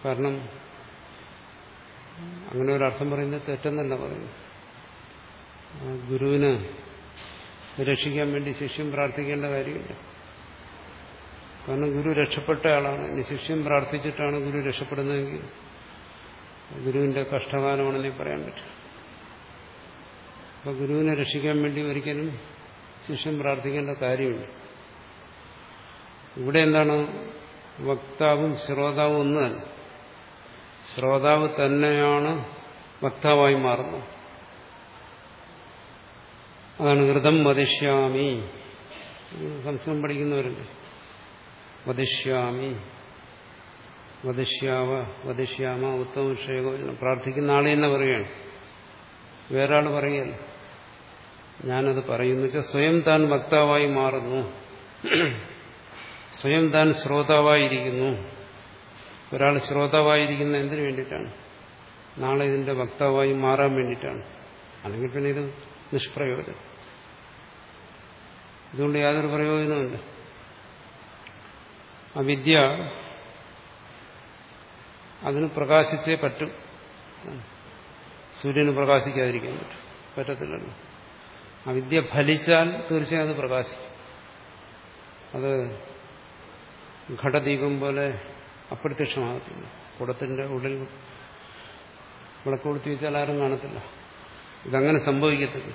കാരണം അങ്ങനെ ഒരു അർത്ഥം പറയുന്നത് തെറ്റെന്നല്ല പറയുന്നു ഗുരുവിന് രക്ഷിക്കാൻ വേണ്ടി ശിഷ്യം പ്രാർത്ഥിക്കേണ്ട കാര്യമില്ല. കാരണം ഗുരു രക്ഷപ്പെട്ട ആളാണ്. ഇനി ശിഷ്യം പ്രാർത്ഥിച്ചിട്ടാണ് ഗുരു രക്ഷപ്പെടുന്നതെങ്കിൽ ഗുരുവിന്റെ കഷ്ടകാലമാണെന്നേ പറയാൻ പറ്റും. അപ്പൊ ഗുരുവിനെ രക്ഷിക്കാൻ വേണ്ടി ഒരിക്കലും ശിഷ്യം പ്രാർത്ഥിക്കേണ്ട കാര്യമില്ല. ഇവിടെ എന്താണ് വക്താവും ശ്രോതാവും ഒന്നല്ല ശ്രോതാവ് തന്നെയാണ് വക്താവായി മാറുന്നത് അതാണ് ഘൃതം വധിഷ്യാമി സംസ്കൃതം പഠിക്കുന്നവരുണ്ട്. വധിഷ്യാമി വധിഷ്യാവ വധിഷ്യാമ ഉത്തമ വിഷയകോചനം പ്രാർത്ഥിക്കുന്ന ആളെ തന്നെ പറയുകയാണ്. വേറെ ആൾ പറയുകയല്ല. ഞാനത് പറയുന്നു വെച്ചാൽ സ്വയം താൻ വക്താവായി മാറുന്നു. സ്വയം താൻ ശ്രോതാവായിരിക്കുന്നു. ഒരാൾ ശ്രോതാവായിരിക്കുന്ന എന്തിനു വേണ്ടിയിട്ടാണ്? നാളെ ഇതിന്റെ വക്താവായി മാറാൻ വേണ്ടിയിട്ടാണ്. അല്ലെങ്കിൽ പിന്നെ ഇത് നിഷ്പ്രയോജനം. ഇതുകൊണ്ട് യാതൊരു പ്രയോജനമുണ്ട് ആ വിദ്യ അതിന് പ്രകാശിച്ചേ പറ്റും. സൂര്യന് പ്രകാശിക്കാതിരിക്കാൻ പറ്റും. പറ്റത്തില്ലല്ലോ. ആ വിദ്യ ഫലിച്ചാൽ തീർച്ചയായും അത് പ്രകാശിക്കും. അത് ഘടദീപം പോലെ അപ്രത്യക്ഷമാകത്തില്ല. കുടത്തിന്റെ ഉള്ളിൽ വിളക്ക് കൊടുത്തി വെച്ചാൽ ആരും കാണത്തില്ല. ഇതങ്ങനെ സംഭവിക്കത്തില്ല.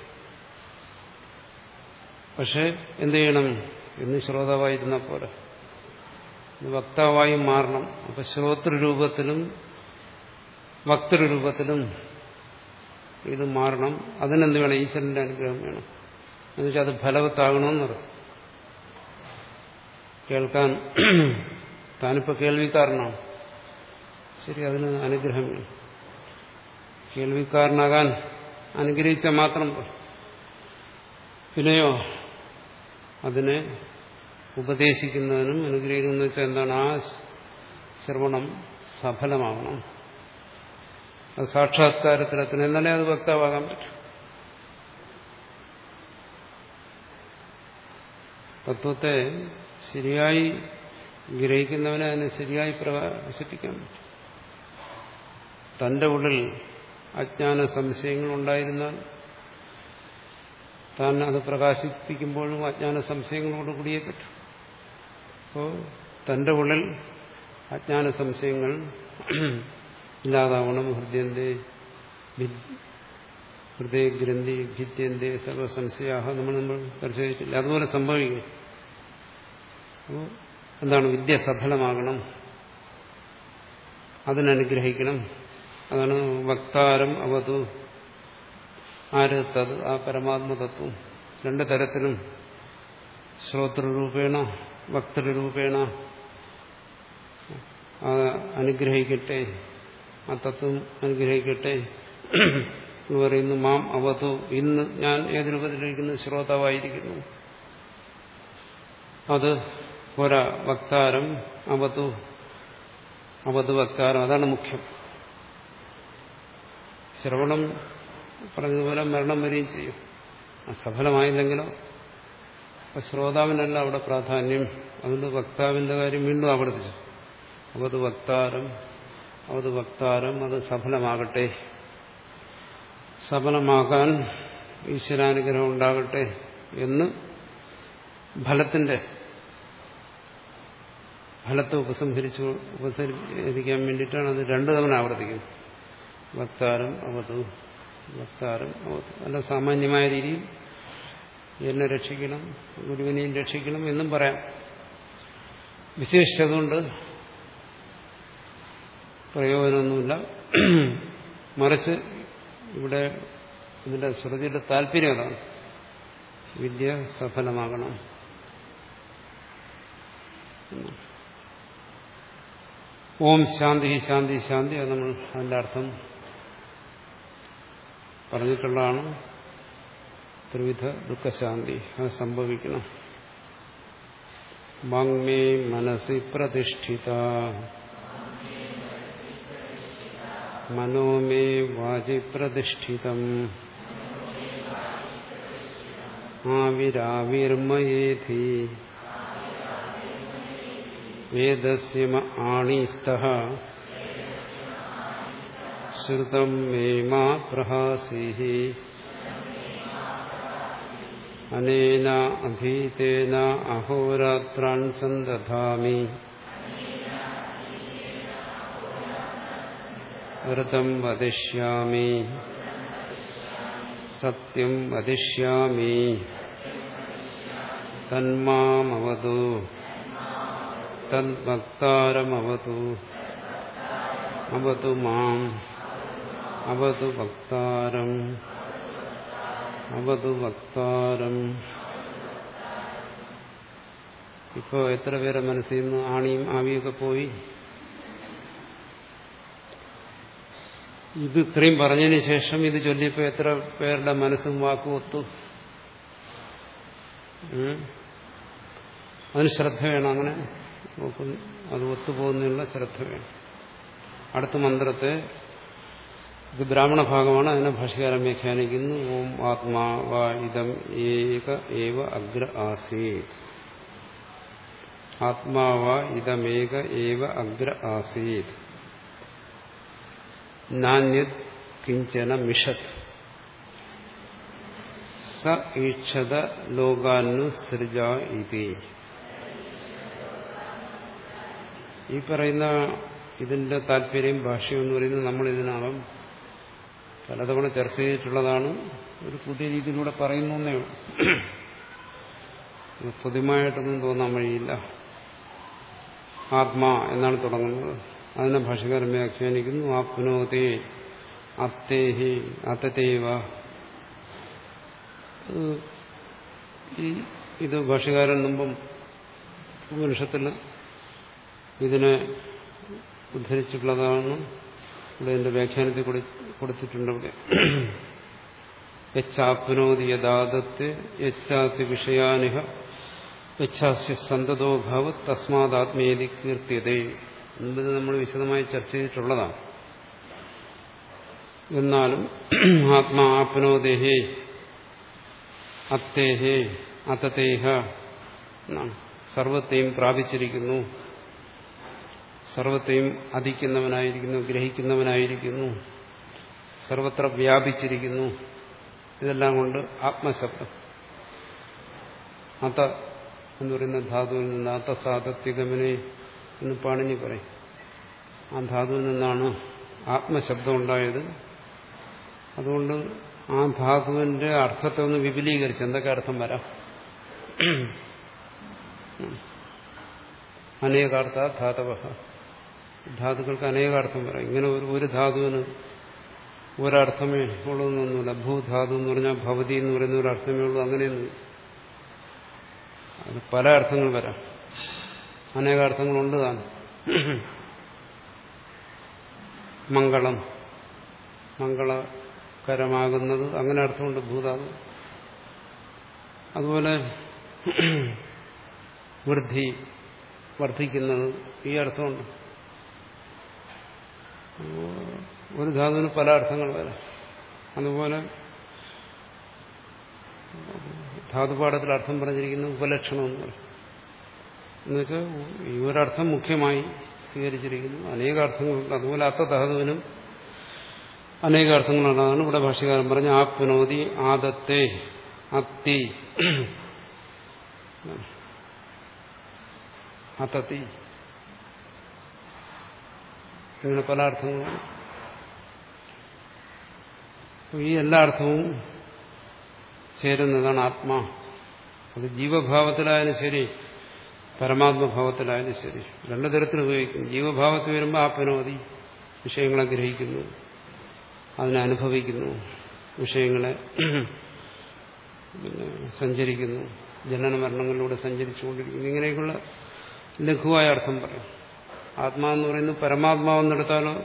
പക്ഷെ എന്ത് ചെയ്യണം? എന്ന് ശ്രോതാവായിരുന്ന പോലെ വക്താവായി മാറണം. അപ്പൊ ശ്രോതൃരൂപത്തിലും വക്തൃരൂപത്തിലും ഇത് മാറണം. അതിനെന്ത് വേണം? ഈശ്വരന്റെ അനുഗ്രഹം വേണം. എന്നുവെച്ചാൽ അത് ഫലവത്താകണമെന്നറിയാം കേൾക്കാൻ താനിപ്പോൾ കേൾവിക്കാരനാണ്. ശരി അതിന് അനുഗ്രഹം വേണം കേൾവിക്കാരനാകാൻ അനുഗ്രഹിച്ചാൽ മാത്രം പിന്നെയോ അതിനെ ഉപദേശിക്കുന്നതിനും അനുഗ്രഹിക്കുന്ന വെച്ചാൽ എന്താണ്? ആ ശ്രവണം സഫലമാകണം അത് സാക്ഷാത്കാരത്തിലെത്തണം എന്നാലേ അത് വക്താവാകാൻ പറ്റും. തത്വത്തെ ശരിയായി ഗ്രഹിക്കുന്നവനെ അതിനെ ശരിയായി പ്രകാശിപ്പിക്കാൻ പറ്റും. തന്റെ ഉള്ളിൽ അജ്ഞാന സംശയങ്ങൾ ഉണ്ടായിരുന്നാൽ താൻ അത് പ്രകാശിപ്പിക്കുമ്പോഴും അജ്ഞാന സംശയങ്ങളോട് കൂടിയേ പറ്റും. അപ്പോൾ തന്റെ ഉള്ളിൽ അജ്ഞാന സംശയങ്ങൾ ഇല്ലാതാവണം. ഹൃദയന്റെ ഹൃദയഗ്രന്ഥി ഭിത്യന്റെ സർവസംശയാഹ നമ്മൾ നമ്മൾ പരിശോധിച്ചില്ല അതുപോലെ സംഭവിക്കും. അപ്പോൾ എന്താണ് വിദ്യ സഫലമാകണം. അതിനനുഗ്രഹിക്കണം. അതാണ് വക്താരം അവതു ആര് തത്? ആ പരമാത്മതത്വം. രണ്ട് തരത്തിലും. ശ്രോതൃരൂപേണ വക്തൃരൂപേണ. അനുഗ്രഹിക്കട്ടെ. ആ തത്വം അനുഗ്രഹിക്കട്ടെ. എന്ന് പറയുന്നു മാം അവതു ഇന്ന് ഞാൻ ഏത് രൂപത്തിലിരിക്കുന്നു ശ്രോതാവായിരിക്കുന്നു. അത് പോരാ വക്താരം അവതു അവതു വക്താരം അതാണ് മുഖ്യം. ശ്രവണം പറഞ്ഞതുപോലെ മരണം വരികയും ചെയ്യും. സഫലമായില്ലെങ്കിലോ? അപ്പൊ ശ്രോതാവിനല്ല അവിടെ പ്രാധാന്യം. അതുകൊണ്ട് വക്താവിന്റെ കാര്യം വീണ്ടും ആവർത്തിച്ചു അവത് വക്താരം അവത് വക്താരം അത് സഫലമാകട്ടെ. സഫലമാകാൻ ഈശ്വരാനുഗ്രഹം ഉണ്ടാകട്ടെ എന്ന് ഫലത്തിന്റെ ഫലത്തെ ഉപസംഹരിച്ചു ഉപസരിക്കാൻ വേണ്ടിയിട്ടാണ് അത് രണ്ടു തവണ ആവർത്തിക്കുന്നത് വക്താരം അവതു വക്താരം അവതു അല്ല സാമാന്യമായ രീതിയിൽ എന്നെ രക്ഷിക്കണം ഗുരുവിനെയും രക്ഷിക്കണം എന്നും പറയാം. വിശേഷിച്ചതുകൊണ്ട് പ്രയോജനമൊന്നുമില്ല. മറിച്ച് ഇവിടെ ഇതിന്റെ ശ്രുതിയുടെ താല്പര്യം അതാണ്. വിദ്യ സഫലമാകണം. ഓം ശാന്തി ശാന്തി ശാന്തി അത് നമ്മൾ അതിന്റെ അർത്ഥം പറഞ്ഞിട്ടുള്ളതാണ്. ത്രിവിധ ദുഃഖശാന്തി അത് സംഭവിക്കണം വാങ്മേ മനസ്സി പ്രതിഷ്ഠിത. മനോമേ വാചി പ്രതിഷ്ഠിതം. ആവിരാവിർമയേധി വേദസ്യ ആണീസ്ഥ ശ്രുതം മേ മാ പ്രഹാസി അനേന അഭീതേന അഹോരാത്രാൻ സന്ദധാമി വ്രതം വദിഷ്യാമി സത്യം വദിഷ്യാമി തന്മാമവതു ഇപ്പോ എത്ര പേരെ മനസ്സിൽ നിന്ന് ആണിയും ആവിയൊക്കെ പോയി? ഇത് ഇത്രയും പറഞ്ഞതിന് ശേഷം ഇത് ചൊല്ലിയപ്പോ എത്ര പേരുടെ മനസ്സും വാക്കും ഒത്തു? അതിന് ശ്രദ്ധ വേണം അങ്ങനെ. നോക്കുന്നു അത് ഒത്തുപോകുന്നതിനുള്ള ശ്രദ്ധ വേണം. അടുത്ത മന്ത്രത്തെ ഇത് ബ്രാഹ്മണ ഭാഗമാണ് അതിനെ ഭാഷകാരം വ്യാഖ്യാനിക്കുന്നു. ഓം ആത്മാവാ ഇതം ഏക ഏവ അഗ്ര ആസീത്. ആത്മാവാ ഇതമേക ഏവ അഗ്ര ആസീത്. നാന്യത് കിഞ്ചന മിഷത്. സ ഈക്ഷത ലോകാന്നു സൃജ ഇതി. ഈ പറയുന്ന ഇതിന്റെ താല്പര്യം ഭാഷ്യം എന്ന് പറയുന്നത് നമ്മൾ ഇതിനകം പലതവണ ചർച്ച ചെയ്തിട്ടുള്ളതാണ്. ഒരു പുതിയ രീതിയിലൂടെ പറയുന്നു എന്നേ പുതുമായിട്ടൊന്നും തോന്നാൻ വഴിയില്ല. ആത്മാ എന്നാണ് തുടങ്ങുന്നത്. അതിനെ ഭാഷകാരൻ വ്യാഖ്യാനിക്കുന്നു. ആപ്നോതേ അത്തേഹി അത്തതേവ. ഈ ഇത് ഭാഷകാരൻ മുമ്പും ഉപനിഷത്തിൽ ഇതിനെ ഉദ്ധരിച്ചിട്ടുള്ളതാണ് ഇവിടെ എന്റെ വ്യാഖ്യാനത്തിൽ കൊടുത്തിട്ടുണ്ട് ഇവിടെ. യച്ചാപ്നോതി യഥാദത്ത് യച്ചാത്തി വിഷയാനിഹ യച്ഛാസ്യ സന്തതോ ഭവത് തസ്മാതാത്മേതി കീർത്തിയതേ നമ്മൾ വിശദമായി ചർച്ച ചെയ്തിട്ടുള്ളതാണ്. എന്നാലും ആത്മാ ആപ്നോദേഹേ അത്തേഹേ അത്തത്തേഹ എന്നാണ്. സർവത്തെയും പ്രാപിച്ചിരിക്കുന്നു. സർവത്തെയും അധിക്കുന്നവനായിരിക്കുന്നു ഗ്രഹിക്കുന്നവനായിരിക്കുന്നു സർവത്ര വ്യാപിച്ചിരിക്കുന്നു. ഇതെല്ലാം കൊണ്ട് ആത്മശബ്ദം. അത എന്ന് പറയുന്ന ധാതുവിൽ നിന്ന് അത്തസാതത്വികമനെ എന്ന് പാണിനി പറയും. ആ ധാതുവിൽ നിന്നാണ് ആത്മശബ്ദം ഉണ്ടായത്. അതുകൊണ്ട് ആ ധാതുവിന്റെ അർത്ഥത്തെ ഒന്ന് വിപുലീകരിച്ച് എന്തൊക്കെ അർത്ഥം വരാം? അനേകാർത്ഥ ധാതവ ധാതുക്കൾക്ക് അനേകാർത്ഥം പറയാം. ഇങ്ങനെ ഒരു ഒരു ധാതുവിന് ഒരർത്ഥമേ ഉള്ളതെന്നൊന്നുമില്ല. ഭൂധാതു എന്ന് പറഞ്ഞാൽ ഭവതി എന്ന് പറയുന്ന ഒരു അർത്ഥമേ ഉള്ളൂ. അങ്ങനെയൊന്നും അത് പല അർത്ഥങ്ങൾ വരാം. അനേകാർത്ഥങ്ങളുണ്ട് താനും. മംഗളം. മംഗളകരമാകുന്നത് അങ്ങനെ അർത്ഥമുണ്ട് ഭൂതാവ് അതുപോലെ വൃദ്ധി വർദ്ധിക്കുന്നത് ഈ അർത്ഥമുണ്ട്. ഒരു ധാതുവിന് പല അർത്ഥങ്ങൾ വരാം. അതുപോലെ ധാതുപാഠത്തിൽ അർത്ഥം പറഞ്ഞിരിക്കുന്ന ഉപലക്ഷണം എന്ന് പറയും എന്നുവെച്ചാൽ ഈ ഒരർത്ഥം മുഖ്യമായി സ്വീകരിച്ചിരിക്കുന്നു. അനേക അർത്ഥങ്ങളുണ്ട്. അതുപോലെ അർത്ഥധാതുവിനും അനേക അർത്ഥങ്ങളാണ് അതാണ് ഇവിടെ ഭാഷകാരൻ പറഞ്ഞ ആപ്നോതി ആദത്തെ അത്തി. അത്തത്തി. ഇങ്ങനെ പല അർത്ഥങ്ങളും. ഈ എല്ലാ അർത്ഥവും ചേരുന്നതാണ് ആത്മാ. അത് ജീവഭാവത്തിലായാലും ശരി പരമാത്മഭാവത്തിലായാലും ശരി. രണ്ടു തരത്തിൽ ഉപയോഗിക്കും ജീവഭാവത്തിൽ വരുമ്പോൾ ആത്മനോതി വിഷയങ്ങളെ ഗ്രഹിക്കുന്നു അതിനെ അനുഭവിക്കുന്നു വിഷയങ്ങളെ പിന്നെ സഞ്ചരിക്കുന്നു ജനന മരണങ്ങളിലൂടെ സഞ്ചരിച്ചുകൊണ്ടിരിക്കുന്നു. ഇങ്ങനെയൊക്കെയുള്ള ലഘുവായ അർത്ഥം പറയും. ആത്മാവെന്ന് പറയുന്നത് പരമാത്മാവെന്നെടുത്താലോ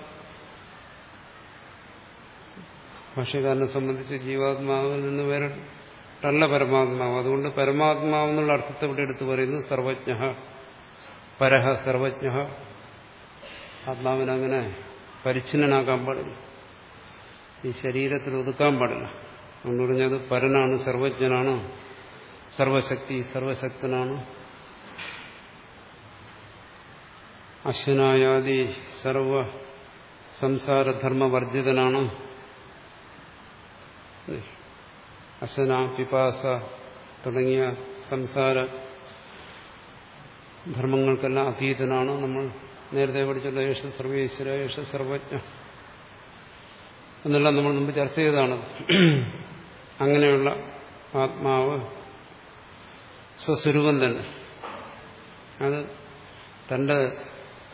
ഭാഷകാരനെ സംബന്ധിച്ച് ജീവാത്മാവിൽ നിന്ന് വേറെ വേറിട്ടല്ല പരമാത്മാവ്. അതുകൊണ്ട് പരമാത്മാവെന്നുള്ള അർത്ഥത്തെ ഇവിടെ എടുത്തു പറയുന്നു സർവജ്ഞ പരഹ സർവജ്ഞ. ആത്മാവിനങ്ങനെ പരിച്ഛിന്നനാക്കാൻ പാടില്ല. ഈ ശരീരത്തിൽ ഒതുക്കാൻ പാടില്ല. എന്ന് പറഞ്ഞത് പരനാണ് സർവജ്ഞനാണ് സർവശക്തി സർവശക്തനാണ്. അശ്വനായാദി സർവ സംസാരധർമ്മവർജിതനാണ്. അശ്വന പിപാസ തുടങ്ങിയ സംസാര ധർമ്മങ്ങൾക്കെല്ലാം അതീതനാണ് നമ്മൾ. നേരത്തെ പഠിച്ചുള്ള യേശ സർവേശ്വര യേശ സർവജ്ഞ എന്നെല്ലാം നമ്മൾ മുമ്പ് ചർച്ച ചെയ്തതാണ്. അങ്ങനെയുള്ള ആത്മാവ് സ്വസ്വരൂപം തന്നെ. അത് തന്റെ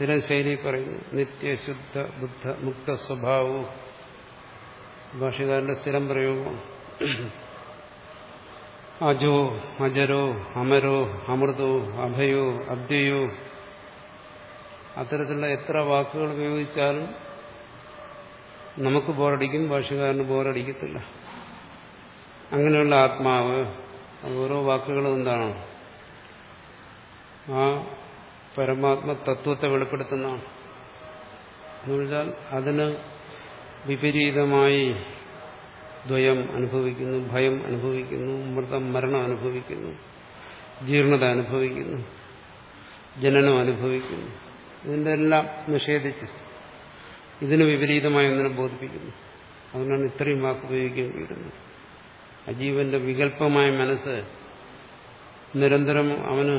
സ്ഥിര ശൈലി പറയുന്നു നിത്യശുദ്ധ ബുദ്ധ മുക്ത സ്വഭാവവും ഭാഷകാരന്റെ സ്ഥിരം പ്രയോഗമാണ് അജോ അജരോ അമരോ അമൃതോ അഭയോ അദ്വയോ അത്തരത്തിലുള്ള എത്ര വാക്കുകൾ ഉപയോഗിച്ചാലും നമുക്ക് ബോറടിക്കും ഭാഷകാരന് ബോറടിക്കത്തില്ല. അങ്ങനെയുള്ള ആത്മാവ് ഓരോ വാക്കുകളും എന്താണ് ആ പരമാത്മ തത്വത്തെ വെളിപ്പെടുത്തുന്നതാണ് എന്നുവെച്ചാൽ അതിന് വിപരീതമായി ദ്വയം അനുഭവിക്കുന്നു ഭയം അനുഭവിക്കുന്നു മൃതം മരണം അനുഭവിക്കുന്നു ജീർണത അനുഭവിക്കുന്നു ജനനം അനുഭവിക്കുന്നു. ഇതിന്റെ എല്ലാം നിഷേധിച്ച് ഇതിന് വിപരീതമായി ഒന്നിനെ ബോധിപ്പിക്കുന്നു. അതുകൊണ്ടാണ് ഇത്രയും വാക്ക് ഉപയോഗിക്കേണ്ടി വരുന്നത് അജീവന്റെ വികല്പമായ മനസ്സ് നിരന്തരം അവന്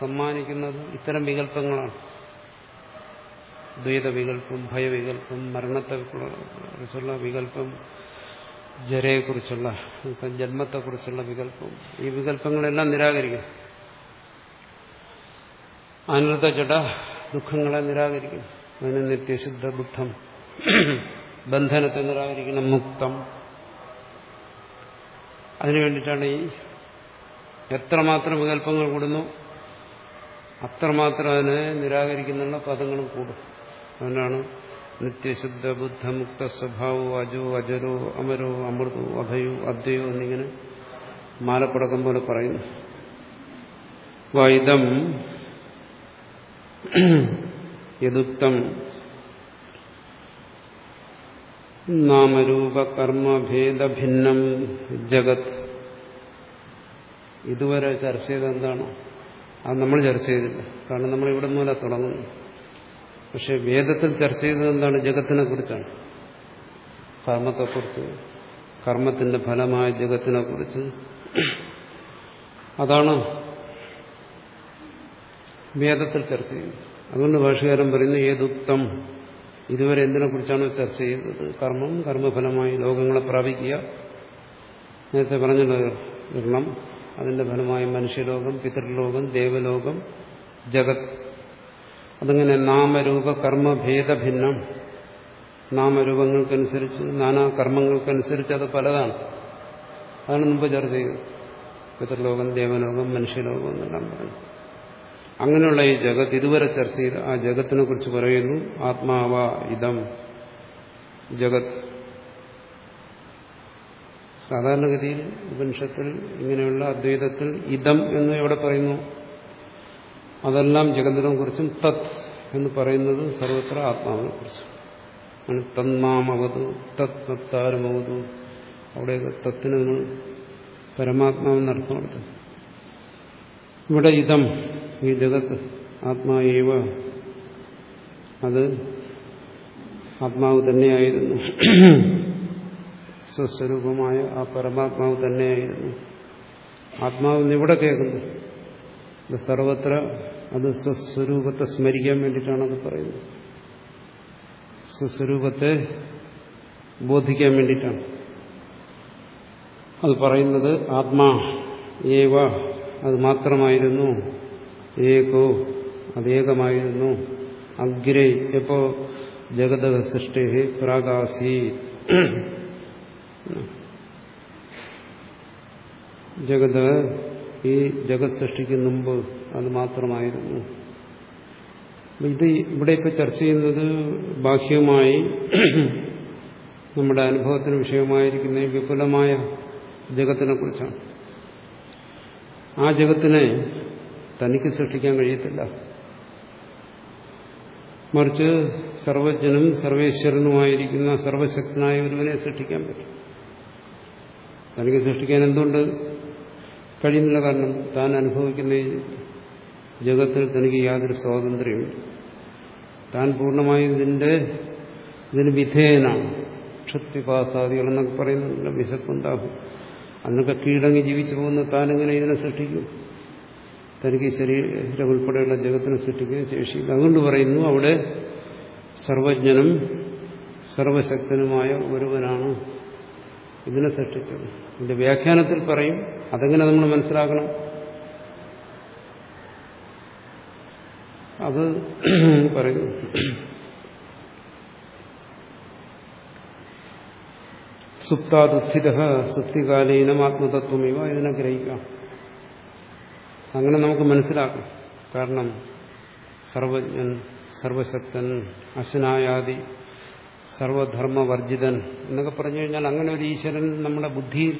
സമ്മാനിക്കുന്നത് ഇത്തരം വികല്പങ്ങളാണ് ദ്വൈത വികല്പം ഭയവികല്പം മരണത്തെ കുറിച്ചുള്ള വികല്പം ജരയെക്കുറിച്ചുള്ള ജന്മത്തെക്കുറിച്ചുള്ള വികല്പം ഈ വികല്പങ്ങളെല്ലാം നിരാകരിക്കും അനൃത ജഡ ദുഃഖങ്ങളെ നിരാകരിക്കും അതിന് നിത്യശുദ്ധ ബുദ്ധം ബന്ധനത്തെ നിരാകരിക്കണം മുക്തം. അതിനു വേണ്ടിയിട്ടാണ് ഈ എത്രമാത്രം വികല്പങ്ങൾ കൂടുന്നു? അത്രമാത്രം അതിനെ നിരാകരിക്കുന്നുള്ള പദങ്ങളും കൂടും. അതുകൊണ്ടാണ് നിത്യശുദ്ധ ബുദ്ധമുക്ത സ്വഭാവോ അജോ അജരോ അമരോ അമൃതോ അഭയോ അദ്വയോ എന്നിങ്ങനെ മാലപ്പടക്കം പോലെ പറയുന്നു. വൈദം യദുക്തം നാമരൂപകർമ്മഭേദഭിന്നം ജഗത്. ഇതുവരെ ചർച്ച ചെയ്തെന്താണോ അത് നമ്മൾ ചർച്ച ചെയ്തില്ല. കാരണം നമ്മൾ ഇവിടെ മൂല തുടങ്ങുന്നു പക്ഷെ വേദത്തിൽ ചർച്ച ചെയ്തത് എന്താണ്? ജഗത്തിനെ കുറിച്ചാണ്. കർമ്മത്തെക്കുറിച്ച് കർമ്മത്തിന്റെ ഫലമായ ജഗത്തിനെ കുറിച്ച്. അതാണ് വേദത്തിൽ ചർച്ച ചെയ്യുന്നത്. അതുകൊണ്ട് ഭാഷകാരം പറയുന്നു ഏതുക്തം. ഇതുവരെ എന്തിനെ കുറിച്ചാണോ ചർച്ച ചെയ്തത്? കർമ്മം കർമ്മഫലമായി ലോകങ്ങളെ പ്രാപിക്കുക. നേരത്തെ ഇരണം അതിന്റെ ഫലമായി മനുഷ്യലോകം പിതൃലോകം ദേവലോകം ജഗത്. അതങ്ങനെ നാമരൂപ കർമ്മ ഭേദഭിന്നം. നാമരൂപങ്ങൾക്കനുസരിച്ച് നാനാ കർമ്മങ്ങൾക്കനുസരിച്ച് അത് പലതാണ്. അതാണ് മുമ്പ് ചർച്ച ചെയ്തത്. പിതൃലോകം ദേവലോകം മനുഷ്യലോകം എന്നെല്ലാം പറഞ്ഞു അങ്ങനെയുള്ള ഈ ജഗത് ഇതുവരെ ചർച്ച ചെയ്ത ആ ജഗത്തിനെ കുറിച്ച് പറയുന്നു ആത്മാവ ഇതം ജഗത്. സാധാരണഗതിയിൽ ഉപനിഷത്തിൽ ഇങ്ങനെയുള്ള അദ്വൈതത്തിൽ ഇതം എന്ന് എവിടെ പറയുന്നു. അതെല്ലാം ജഗന്തിനെ കുറിച്ചും തത് എന്ന് പറയുന്നത് സർവത്ര ആത്മാവിനെ കുറിച്ചും ആണ് തന്മാമവതു തത് മത്താരമവതു അവിടെയൊക്കെ തത്തിന് നമ്മൾ കൊടുത്തു. ഇവിടെ ഇതം ഈ ജഗത്ത് ആത്മാവ അത് ആത്മാവ് തന്നെയായിരുന്നു. സ്വസ്വരൂപമായ ആ പരമാത്മാവ് തന്നെയായിരുന്നു. ആത്മാവ് ഇവിടെ കേൾക്കുന്നു. സർവത്ര അത് സ്വസ്വരൂപത്തെ സ്മരിക്കാൻ വേണ്ടിയിട്ടാണ് അത് പറയുന്നത്. സ്വസ്വരൂപത്തെ ബോധിക്കാൻ വേണ്ടിയിട്ടാണ്. അത് പറയുന്നത് ആത്മാ ഏവ അത് മാത്രമായിരുന്നു ഏകോ അതേകമായിരുന്നു അഗ്രേ എപ്പോ ജഗത സൃഷ്ടി പ്രാകാശി ജഗത് ഈ ജഗത് സൃഷ്ടിക്ക് മുമ്പ് അത് മാത്രമായിരുന്നു. ഇത് ഇവിടെ ഇപ്പൊ ചർച്ച ചെയ്യുന്നത് ബാഹ്യമായി നമ്മുടെ അനുഭവത്തിന് വിഷയമായിരിക്കുന്ന വിപുലമായ ജഗത്തിനെ കുറിച്ചാണ്. ആ ജഗത്തിനെ തനിക്ക് സൃഷ്ടിക്കാൻ കഴിയത്തില്ല. മറിച്ച് സർവജ്ഞനും സർവേശ്വരനുമായിരിക്കുന്ന സർവശക്തനായ ഒരുവനെ സൃഷ്ടിക്കാൻ പറ്റും. തനിക്ക് സൃഷ്ടിക്കാൻ എന്തുകൊണ്ട് കഴിയുന്നില്ല കാരണം താൻ അനുഭവിക്കുന്ന ജഗത്തിൽ തനിക്ക് യാതൊരു സ്വാതന്ത്ര്യമില്ല താൻ പൂർണമായും ഇതിന്റെ ഇതിന് വിധേയനാണ്. ക്ഷത്രിപാസാദികൾ എന്നൊക്കെ പറയുന്നില്ല വിശപ്പുണ്ടാകും. അന്നൊക്കെ കീഴടങ്ങി ജീവിച്ചു പോകുന്ന താനെങ്ങനെ ഇതിനെ സൃഷ്ടിക്കും? തനിക്ക് ശരീരം ഉൾപ്പെടെയുള്ള ജഗത്തിനെ സൃഷ്ടിക്കാൻ ശേഷിയില്ല. അതുകൊണ്ട് പറയുന്നു അവിടെ സർവജ്ഞനും സർവശക്തനുമായ ഒരുവനാണ് ഇതിനെ സൃഷ്ടിച്ചത്. ഇതിന്റെ വ്യാഖ്യാനത്തിൽ പറയും അതെങ്ങനെ നമ്മൾ മനസ്സിലാക്കണം? അത് പറയുന്നു സുപ്താദുത്ഥിത സുപ്തികാലീനം ആത്മതത്വമിവ ഇതിനെ ഗ്രഹിക്കാം അങ്ങനെ നമുക്ക് മനസ്സിലാക്കാം. കാരണം സർവജ്ഞൻ സർവശക്തൻ അശനായാദി സർവധർമ്മവർജിതൻ എന്നൊക്കെ പറഞ്ഞു കഴിഞ്ഞാൽ അങ്ങനെ ഒരു ഈശ്വരൻ നമ്മുടെ ബുദ്ധിയിൽ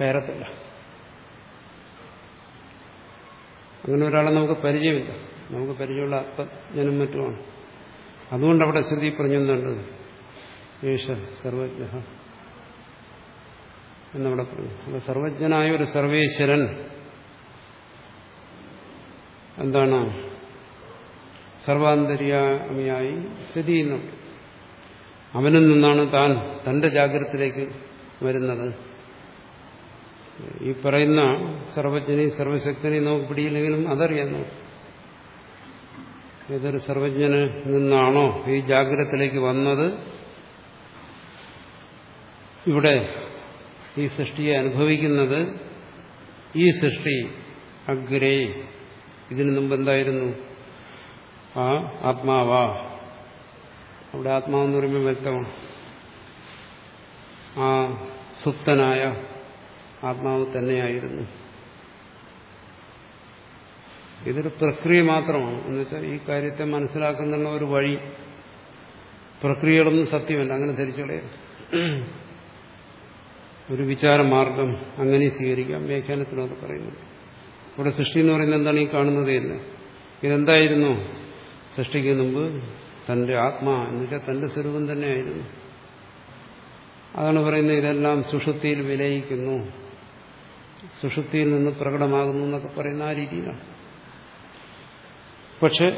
കയറത്തില്ല അങ്ങനെ ഒരാളെ നമുക്ക് പരിചയമില്ല. നമുക്ക് പരിചയമുള്ള ആത്മജ്ഞനും മറ്റുമാണ്. അതുകൊണ്ട് അവിടെ ശ്രുതി പറഞ്ഞുണ്ട് യേശ സർവജ്ഞ എന്നവിടെ പറഞ്ഞു. അപ്പൊ സർവജ്ഞനായ ഒരു സർവേശ്വരൻ എന്താണ് സർവാന്തര്യാമിയായി സ്ഥിതി ചെയ്യുന്നു അവനിൽ നിന്നാണ് താൻ തന്റെ ജാഗ്രതത്തിലേക്ക് വരുന്നത്. ഈ പറയുന്ന സർവജ്ഞനെയും സർവശക്തനെയും നമുക്ക് പിടിയില്ലെങ്കിലും അതറിയാം ഏതൊരു സർവജ്ഞന് നിന്നാണോ ഈ ജാഗ്രതത്തിലേക്ക് വന്നത്? ഇവിടെ ഈ സൃഷ്ടിയെ അനുഭവിക്കുന്നത് ഈ സൃഷ്ടി അഗ്രേ. ഇതിനു മുമ്പ് എന്തായിരുന്നു? ആ ആത്മാവാ. അവിടെ ആത്മാവെന്ന് പറയുമ്പോൾ വ്യക്തമാണ്. ആ സുപ്തനായ ആത്മാവ് തന്നെയായിരുന്നു. ഇതൊരു പ്രക്രിയ മാത്രമാണ്. എന്നുവെച്ചാൽ ഈ കാര്യത്തെ മനസ്സിലാക്കുന്ന ഒരു വഴി പ്രക്രിയകളൊന്നും സത്യമല്ല. അങ്ങനെ ധരിച്ചുകളയരുത് ഒരു വിചാരമാർഗം അങ്ങനെ സ്വീകരിക്കാം. വ്യാഖ്യാനത്തിനത് പറയുന്നുണ്ട്. ഇവിടെ സൃഷ്ടി എന്ന് പറയുന്നത് എന്താണ് ഈ കാണുന്നതേ ഇല്ല ഇതെന്തായിരുന്നു? സൃഷ്ടിക്ക് മുമ്പ് തന്റെ ആത്മാ എന്ന് വെച്ചാൽ തന്റെ സ്വരൂപം തന്നെയായിരുന്നു. അതാണ് പറയുന്നത് ഇതെല്ലാം സുഷുപ്തിയിൽ വിലയിക്കുന്നു. സുഷുപ്തിയിൽ നിന്ന് പ്രകടമാകുന്നു എന്നൊക്കെ പറയുന്ന ആ രീതിയിലാണ്. പക്ഷെ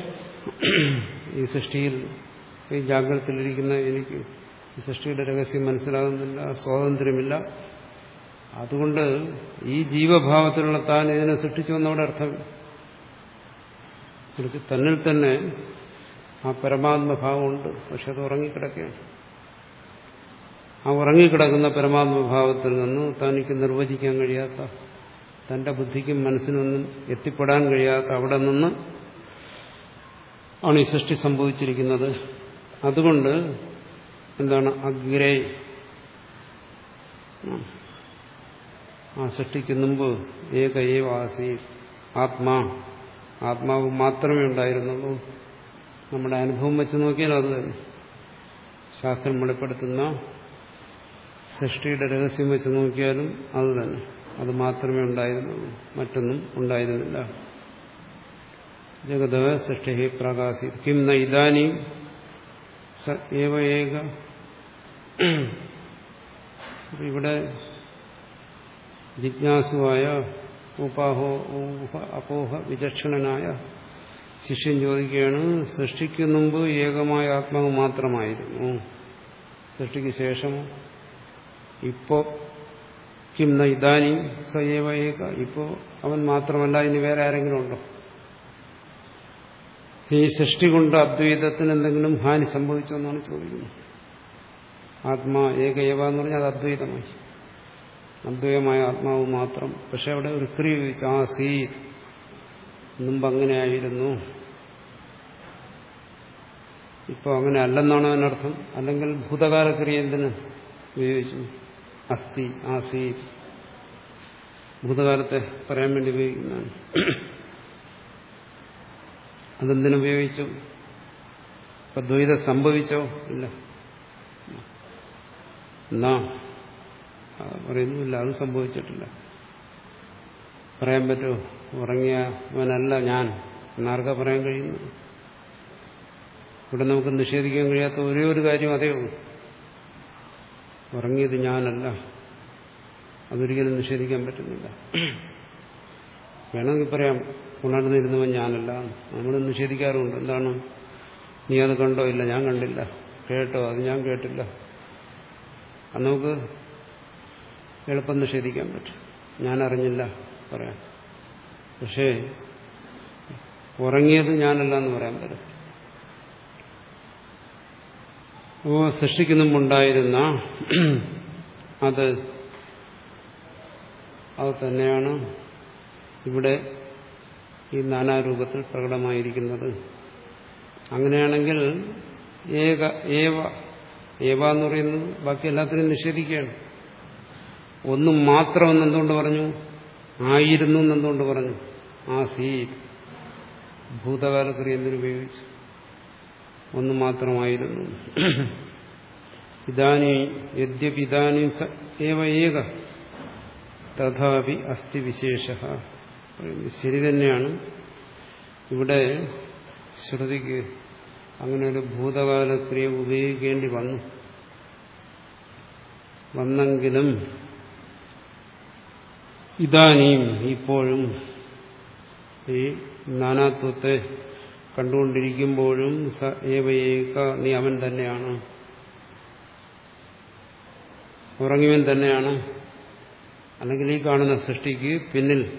ഈ സൃഷ്ടിയിൽ ഈ ജാഗ്രതത്തിലിരിക്കുന്ന എനിക്ക് ഈ സൃഷ്ടിയുടെ രഹസ്യം മനസ്സിലാകുന്നില്ല സ്വാതന്ത്ര്യമില്ല. അതുകൊണ്ട് ഈ ജീവഭാവത്തിലുള്ള താൻ ഇതിനെ സൃഷ്ടിച്ചു എന്നവിടെ അർത്ഥം തന്നിൽ തന്നെ ആ പരമാത്മഭാവമുണ്ട് പക്ഷെ അത് ഉറങ്ങിക്കിടക്കുകയാണ്. ആ ഉറങ്ങിക്കിടക്കുന്ന പരമാത്മഭാവത്തിൽ നിന്ന് തനിക്ക് നിർവചിക്കാൻ കഴിയാത്ത തന്റെ ബുദ്ധിക്കും മനസ്സിനൊന്നും എത്തിപ്പെടാൻ കഴിയാത്ത അവിടെ നിന്ന് ആണ് ഈ സൃഷ്ടി സംഭവിച്ചിരിക്കുന്നത്. അതുകൊണ്ട് എന്താണ്? അഗ്രേ. ആ സൃഷ്ടിക്ക് മുമ്പ് ഏക ഏവ ആത്മാ. ആത്മാവ് മാത്രമേ ഉണ്ടായിരുന്നുള്ളൂ. നമ്മുടെ അനുഭവം വെച്ച് നോക്കിയാൽ അത്? തന്നെ ശാസ്ത്രം വെളിപ്പെടുത്തുന്ന സൃഷ്ടിയുടെ രഹസ്യം വെച്ച് നോക്കിയാലും അത് തന്നെ. അത് മാത്രമേ ഉണ്ടായിരുന്നുള്ളൂ. മറ്റൊന്നും ഉണ്ടായിരുന്നില്ല. ജഗതവ സൃഷ്ടി പ്രകാശി കിം ന ഇവിടെ ജിജ്ഞാസുവായ ഉപാഹോ അപോഹ വിചക്ഷണനായ ശിഷ്യൻ ചോദിക്കുകയാണ് സൃഷ്ടിക്കു മുമ്പ് ഏകമായ ആത്മാവ് മാത്രമായിരുന്നു. സൃഷ്ടിക്ക് ശേഷം ഇപ്പോ കിം ഇതാനി സയേവ ഏക? ഇപ്പോ അവൻ മാത്രമല്ല ഇനി വേറെ ആരെങ്കിലും ഉണ്ടോ? ഈ സൃഷ്ടി കൊണ്ട് അദ്വൈതത്തിന് എന്തെങ്കിലും ഹാനി സംഭവിച്ചോ എന്നാണ് ചോദിക്കുന്നത്. ആത്മാ ഏകയവ എന്ന് പറഞ്ഞാൽ അത് അദ്വൈതമായി. അദ്വൈതമായ ആത്മാവ് മാത്രം. പക്ഷെ അവിടെ ഒരു ക്രിയ ചോദിച്ചു ആ സീ മുമ്പ് അങ്ങനെയായിരുന്നു. ഇപ്പോൾ അങ്ങനെ അല്ലെന്നാണ് അതിനർത്ഥം. അല്ലെങ്കിൽ ഭൂതകാല ക്രിയ എന്തിന് ഉപയോഗിച്ചു. അസ്ഥി ആസി ഭൂതകാലത്തെ പറയാൻ വേണ്ടി ഉപയോഗിക്കുന്നതാണ്. അതെന്തിനുപയോഗിച്ചു ഇപ്പൊ ദ്വൈതം സംഭവിച്ചോ? ഇല്ല. എന്നാ? പറയുന്നു ഇല്ല അത് സംഭവിച്ചിട്ടില്ല. പറയാൻ പറ്റുമോ ഉറങ്ങിയവനല്ല ഞാൻ. എന്നാർക്കാ പറയാൻ കഴിയുന്നു ഇവിടെ നമുക്ക് നിഷേധിക്കാൻ കഴിയാത്ത ഒരേ ഒരു കാര്യം അതേ ഉള്ളൂ. ഉറങ്ങിയത് ഞാനല്ല. അതൊരിക്കലും നിഷേധിക്കാൻ പറ്റുന്നില്ല. വേണമെങ്കിൽ പറയാം ഉണർന്നിരുന്നവൻ ഞാനല്ല. നമ്മൾ നിഷേധിക്കാറുണ്ട് എന്താണ്? നീ അത് കണ്ടോ? ഇല്ല ഞാൻ കണ്ടില്ല. കേട്ടോ? അത് ഞാൻ കേട്ടില്ല. അത് നമുക്ക് എളുപ്പം നിഷേധിക്കാൻ പറ്റും. ഞാൻ അറിഞ്ഞില്ല. പറയാം. പക്ഷേ ഉറങ്ങിയത് ഞാനല്ല എന്ന് പറയാൻ പറ്റും ഓ സൃഷ്ടിക്കുന്നുമുണ്ടായിരുന്ന അത് അത് തന്നെയാണ് ഇവിടെ ഈ നാനാരൂപത്തിൽ പ്രകടമായിരിക്കുന്നത്. അങ്ങനെയാണെങ്കിൽ ഏക ഏവ ഏവ എന്ന് പറയുന്നത് ബാക്കി എല്ലാത്തിനും നിഷേധിക്കുകയാണ്. ഒന്നും മാത്രമെന്ന് എന്തുകൊണ്ട് പറഞ്ഞു? ആയിരുന്നു എന്നെന്തുകൊണ്ട് പറഞ്ഞു? ആ സീ ഭൂതകാലക്രിയ എന്തിനുപയോഗിച്ചു ഒന്ന് മാത്രമായിരുന്നു. ഇതാനി ഏക തഥാപി അസ്ഥി ശരി തന്നെയാണ്. ഇവിടെ ശ്രുതിക്ക് അങ്ങനെ ഒരു ഭൂതകാലക്രിയ ഉപയോഗിക്കേണ്ടി വന്നു. വന്നെങ്കിലും ഇതാനിയും ഇപ്പോഴും ഈ നാനാത്വത്തെ കണ്ടുകൊണ്ടിരിക്കുമ്പോഴും സ നീ അവൻ തന്നെയാണ്. ഉറങ്ങിയവൻ തന്നെയാണ്. അല്ലെങ്കിൽ ഈ കാണുന്ന സൃഷ്ടിക്ക് പിന്നിൽ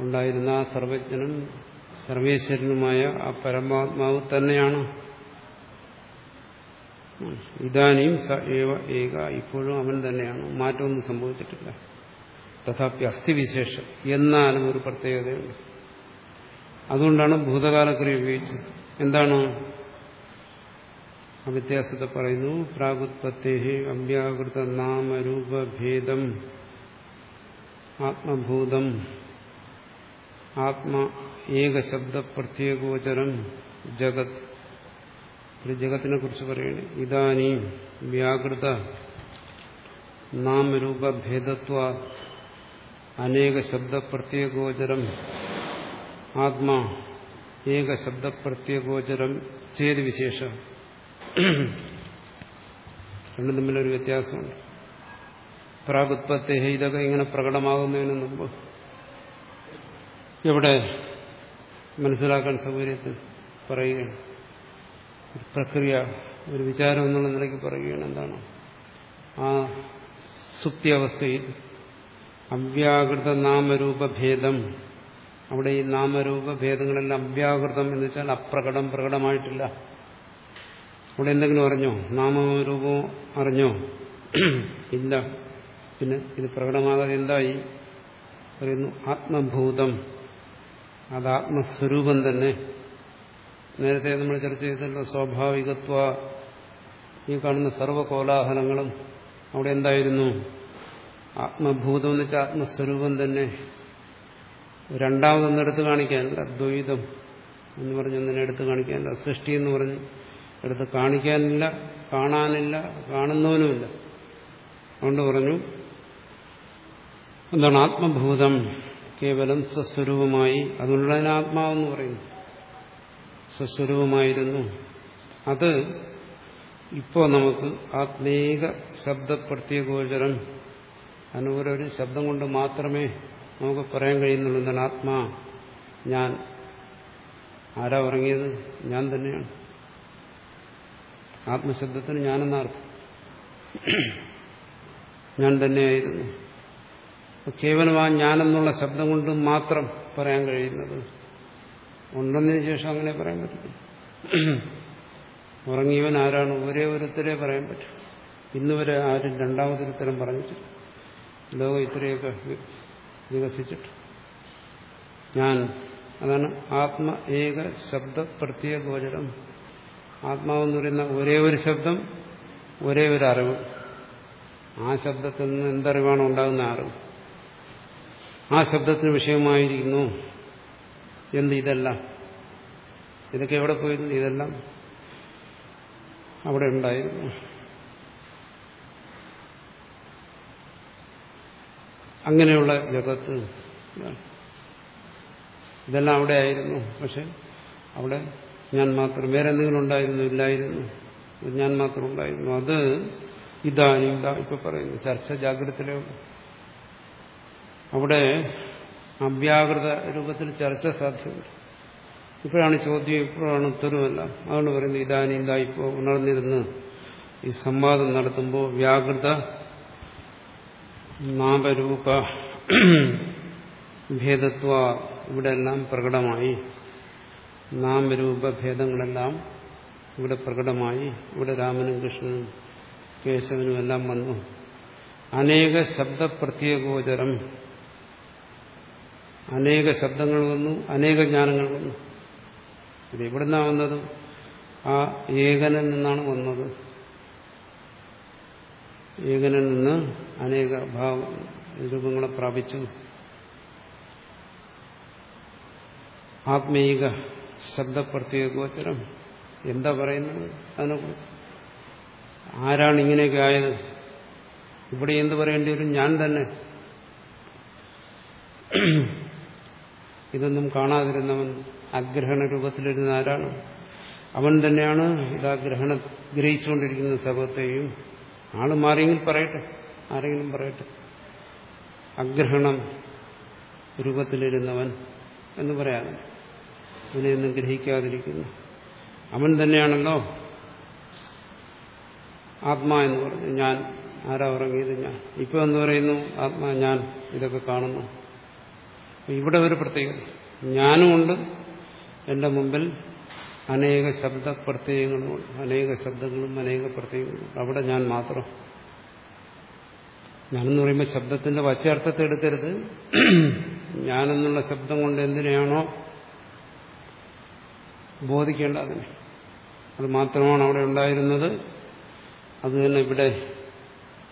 ഉണ്ടായിരുന്ന ആ സർവജ്ഞനും സർവേശ്വരനുമായ ആ പരമാത്മാവ് തന്നെയാണ്. ഇതാനും സ ഏവ ഏക ഇപ്പോഴും അവൻ തന്നെയാണ്. മാറ്റമൊന്നും സംഭവിച്ചിട്ടില്ല. തഥാപി അസ്ഥിവിശേഷം എന്നാലും ഒരു പ്രത്യേകതയുണ്ട് അതുകൊണ്ടാണ് ഭൂതകാലക്രിയ ഉപയോഗിച്ചത്. എന്താണ്? ആ വ്യത്യാസത്തെ പറയുന്നു പ്രാഗുത്പത്തി അവ്യാകൃത നാമരൂപഭേദം ആത്മഭൂതം ആത്മ ഏകശബ്ദ പ്രത്യേകോചരം ജഗത്. ജഗത്തിനെ കുറിച്ച് പറയണേ. ഇതാനീ വ്യാകൃത നാമരൂപഭേദത്വ അനേക ശബ്ദ പ്രത്യേകോചരം ആത്മാ ഏക ശബ്ദ പ്രത്യേകോചരം ചേത് വിശേഷം. രണ്ടും തമ്മിലൊരു വ്യത്യാസമുണ്ട്. പ്രാഗുത്പത്തെ ഇതൊക്കെ ഇങ്ങനെ പ്രകടമാകുന്നതിന് മുമ്പ് ഇവിടെ മനസ്സിലാക്കാൻ സൗകര്യത്തിൽ പറയുകയാണ്. ഒരു പ്രക്രിയ ഒരു വിചാരം എന്നുള്ള നിലയ്ക്ക് പറയുകയാണ് എന്താണ്? ആ സുപ്തി അവസ്ഥയിൽ അവ്യാകൃത നാമരൂപഭേദം അവിടെ ഈ നാമരൂപഭേദങ്ങളെല്ലാം അവ്യാകൃതം എന്ന് വെച്ചാൽ അപ്രകടം പ്രകടമായിട്ടില്ല. അവിടെ എന്തെങ്കിലും അറിഞ്ഞോ? നാമരൂപോ അറിഞ്ഞോ? ഇല്ല. പിന്നെ ഇത് പ്രകടമാകാതെ എന്തായി? പറയുന്നു ആത്മഭൂതം. അത് ആത്മസ്വരൂപം തന്നെ. നേരത്തെ നമ്മൾ ചർച്ച ചെയ്തല്ലോ സ്വാഭാവികത്വ. ഈ കാണുന്ന സർവകോലാഹലങ്ങളും അവിടെ എന്തായിരുന്നു? ആത്മഭൂതം എന്ന് വെച്ചാൽ ആത്മസ്വരൂപം തന്നെ. രണ്ടാമതൊന്നും എടുത്തു കാണിക്കാനില്ല. അദ്വൈതം എന്ന് പറഞ്ഞൊന്നിനെ എടുത്തു കാണിക്കാനില്ല. സൃഷ്ടി എന്ന് പറഞ്ഞ് എടുത്ത് കാണിക്കാനില്ല കാണാനില്ല കാണുന്നവനുമില്ല. അതുകൊണ്ട് പറഞ്ഞു എന്താണ് ആത്മഭൂതം? കേവലം സ്വസ്വരൂപമായി അതുകൊണ്ടാണ് ആത്മാവെന്ന് പറയുന്നു. സ്വസ്വരൂപമായിരുന്നു. അത് ഇപ്പോൾ നമുക്ക് ആത്മീക ശബ്ദപ്രത്യേകോചരം അതിന് ഒരു ശബ്ദം കൊണ്ട് മാത്രമേ നമുക്ക് പറയാൻ കഴിയുന്നുള്ളൂ. എന്താണ് ആത്മാ? ഞാൻ. ആരാ ഉറങ്ങിയത്? ഞാൻ തന്നെയാണ്. ആത്മശബ്ദത്തിന് ഞാനെന്നർത്ഥം ഞാൻ തന്നെയായിരുന്നു. കേവലം ആ ഞാനെന്നുള്ള ശബ്ദം കൊണ്ട് മാത്രം പറയാൻ കഴിയുന്നത്. ഉണ്ടെന്നതിന് ശേഷം അങ്ങനെ പറയാൻ പറ്റും ഉറങ്ങിയവൻ ആരാണ്? ഒരേ ഒരുത്തരെ പറയാൻ പറ്റും. ഇന്നുവരെ ആരും രണ്ടാമതൊരുത്തരം പറഞ്ഞിട്ടില്ല. ലോകം ഇത്രയൊക്കെ വികസിച്ചിട്ട്. ഞാൻ അതാണ് ആത്മ ഏക ശബ്ദ പ്രത്യേക ഗോചരം. ആത്മാവെന്ന് പറയുന്ന ഒരേ ഒരു ശബ്ദം ഒരേ ഒരു അറിവ്. ആ ശബ്ദത്തിൽ നിന്ന് എന്തറിവാണ് ഉണ്ടാകുന്ന അറിവ്? ആ ശബ്ദത്തിന് വിഷയമായിരിക്കുന്നു എന്ത് ഇതെല്ലാം? ഇതൊക്കെ എവിടെ പോയിരുന്നു? ഇതെല്ലാം അവിടെ ഉണ്ടായിരുന്നു. അങ്ങനെയുള്ള ജഗത്ത്. ഇതെല്ലാം അവിടെ ആയിരുന്നു. പക്ഷെ അവിടെ ഞാൻ മാത്രം വേറെ എന്തെങ്കിലും ഉണ്ടായിരുന്നു ഇല്ലായിരുന്നു. ഞാൻ മാത്രം ഉണ്ടായിരുന്നു. അത് ഇതാനും ഇതാ ഇപ്പൊ പറയുന്നു. ചർച്ച ജാഗ്രതയിലേ അവിടെ അവ്യാകൃത രൂപത്തിൽ ചർച്ച സാധ്യത ഇപ്പോഴാണ് ചോദ്യം ഇപ്പോഴാണ് ഉത്തരവല്ല അതുകൊണ്ട് പറയുന്നത് ഇതാനും ഇതാ ഇപ്പോൾ ഉണർന്നിരുന്ന് ഈ സംവാദം നടത്തുമ്പോൾ വ്യാകൃത നാമരൂപ ഭേദത്വ ഇവിടെ എല്ലാം പ്രകടമായി. നാമരൂപ ഭേദങ്ങളെല്ലാം ഇവിടെ പ്രകടമായി. ഇവിടെ രാമനും കൃഷ്ണനും കേശവനും എല്ലാം വന്നു. അനേക ശബ്ദ പ്രത്യേകോചരം. അനേക ശബ്ദങ്ങൾ വന്നു അനേക ജ്ഞാനങ്ങൾ വന്നു. ഇത് എവിടുന്നാണ് വന്നത്? ആ ഏകനിൽ നിന്നാണ് വന്നത്. ഏകനിൽ നിന്ന് അനേക ഭാവ രൂപങ്ങളെ പ്രാപിച്ചു. ആത്മീക ശബ്ദപ്രത്യേകോചരം എന്താ പറയുന്നത്? അതിനെക്കുറിച്ച്. ആരാണ് ഇങ്ങനെയൊക്കെ ആയത്? ഇവിടെ എന്ത് പറയേണ്ടി വരും? ഞാൻ തന്നെ. ഇതൊന്നും കാണാതിരുന്നവൻ അഗ്രഹണ രൂപത്തിലിരുന്ന ആരാണ്? അവൻ തന്നെയാണ് ഇതാ ഗ്രഹണ ഗ്രഹിച്ചുകൊണ്ടിരിക്കുന്ന സർവത്തെയും ആൾ മാറിയെങ്കിൽ പറയട്ടെ ആരെങ്കിലും പറയട്ടെ. അഗ്രഹണം രൂപത്തിലിരുന്നവൻ എന്ന് പറയാതെ അതിനെയൊന്നും ഗ്രഹിക്കാതിരിക്കുന്നു. അവൻ തന്നെയാണല്ലോ ആത്മാ എന്ന് പറഞ്ഞു ഞാൻ ആരാ ഉറങ്ങിയത് ഞാൻ. ഇപ്പൊ എന്ന് പറയുന്നു? ആത്മാ ഞാൻ ഇതൊക്കെ കാണുന്നു. ഇവിടെ ഒരു പ്രത്യേകത. ഞാനുമുണ്ട് എന്റെ മുമ്പിൽ അനേക ശബ്ദ പ്രത്യയങ്ങളും അനേക ശബ്ദങ്ങളും അനേക പ്രത്യയങ്ങളും. അവിടെ ഞാൻ മാത്രം. ഞാനെന്ന് പറയുമ്പോൾ ശബ്ദത്തിന്റെ വച്ചാർത്ഥത്തെ എടുക്കരുത്. ഞാനെന്നുള്ള ശബ്ദം കൊണ്ട് എന്തിനെയാണോ ബോധിക്കേണ്ട അതിനെ. അത് മാത്രമാണ് അവിടെ ഉണ്ടായിരുന്നത്. അത് തന്നെ ഇവിടെ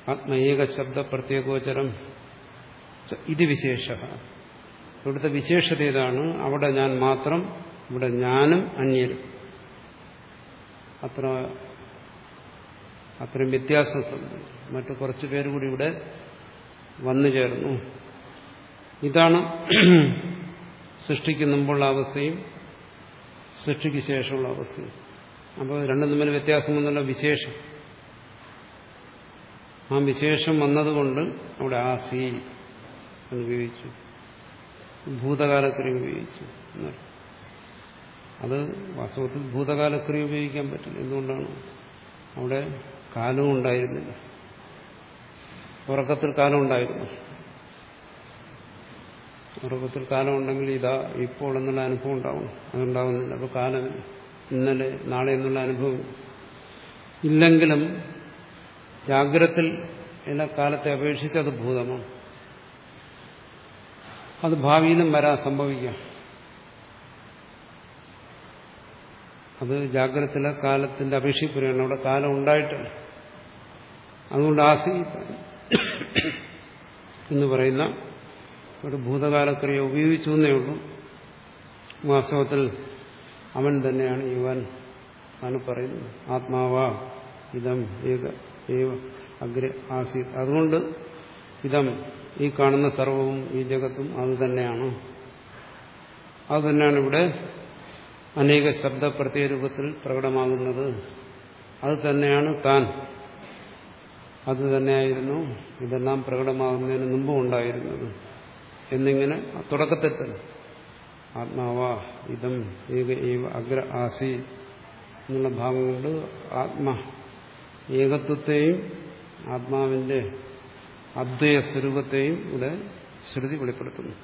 ആത്മേക ശബ്ദ പ്രത്യേകോചരം ഇത് വിശേഷ. ഇവിടുത്തെ വിശേഷത ഇതാണ് അവിടെ ഞാൻ മാത്രം ഇവിടെ ഞാനും അന്യരും. അത്ര അത്രയും വ്യത്യാസം സംഭവിച്ചു മറ്റു കുറച്ചു പേര് കൂടി ഇവിടെ വന്നു ചേർന്നു. ഇതാണ് സൃഷ്ടിക്ക് മുമ്പുള്ള അവസ്ഥയും സൃഷ്ടിക്ക് ശേഷമുള്ള അവസ്ഥയും. അപ്പോൾ രണ്ടും തമ്മിൽ വ്യത്യാസം വന്നുള്ള വിശേഷം. ആ വിശേഷം വന്നതുകൊണ്ട് അവിടെ ആ സി എന്ന് ഉപയോഗിച്ചു ഭൂതകാലത്തിൽ ഉപയോഗിച്ചു അത് വാസ്തവത്തിൽ ഭൂതകാലക്രിയ ഉപയോഗിക്കാൻ പറ്റില്ല. എന്തുകൊണ്ടാണ്? അവിടെ കാലവും ഉണ്ടായിരുന്നില്ല. ഉറക്കത്തിൽ കാലം ഉണ്ടായിരുന്നു. ഉറക്കത്തിൽ കാലം ഉണ്ടെങ്കിൽ ഇതാ ഇപ്പോൾ എന്നുള്ള അനുഭവം ഉണ്ടാവും. അതുണ്ടാവുന്നില്ല. അപ്പോൾ കാലം ഇന്നലെ നാളെ എന്നുള്ള അനുഭവം ഇല്ലെങ്കിലും ജാഗ്രത്തിൽ എന്ന കാലത്തെ അപേക്ഷിച്ച് അത് ഭൂതമാണ്. അത് ഭാവിയിലും വരാൻ സംഭവിക്കാം. അത് ജാഗ്രതയിലെ കാലത്തിന്റെ അപേക്ഷിപ്പുരയാണ് അവിടെ കാലം ഉണ്ടായിട്ടില്ല. അതുകൊണ്ട് ആസീത എന്ന് പറയുന്ന ഒരു ഭൂതകാലക്രിയ ഉപയോഗിച്ചു എന്നേ ഉള്ളൂ. വാസ്തവത്തിൽ അവൻ തന്നെയാണ് യുവൻ ആണ് പറയുന്നത്. ആത്മാവാ ഇതം ഏക ഏവ അഗ്ര ആസീത്. അതുകൊണ്ട് ഇതം ഈ കാണുന്ന സർവവും ഈ ജഗത്തും അത് തന്നെയാണ്. അത് തന്നെയാണ് ഇവിടെ അനേക ശബ്ദ പ്രത്യയരൂപത്തിൽ പ്രകടമാകുന്നത് അത് തന്നെയാണ് താൻ. അത് തന്നെയായിരുന്നു ഇതെല്ലാം പ്രകടമാകുന്നതിന് മുമ്പും ഉണ്ടായിരുന്നത്. എന്നിങ്ങനെ തുടക്കത്തിൽ തന്നെ ആത്മാവാ ഇതം ഏക ഏവ അഗ്ര ആസി എന്നുള്ള ഭാഗം ആത്മ ഏകത്വത്തെയും ആത്മാവിന്റെ അദ്വയ സ്വരൂപത്തെയും ഇവിടെ ശ്രുതി വെളിപ്പെടുത്തുന്നു.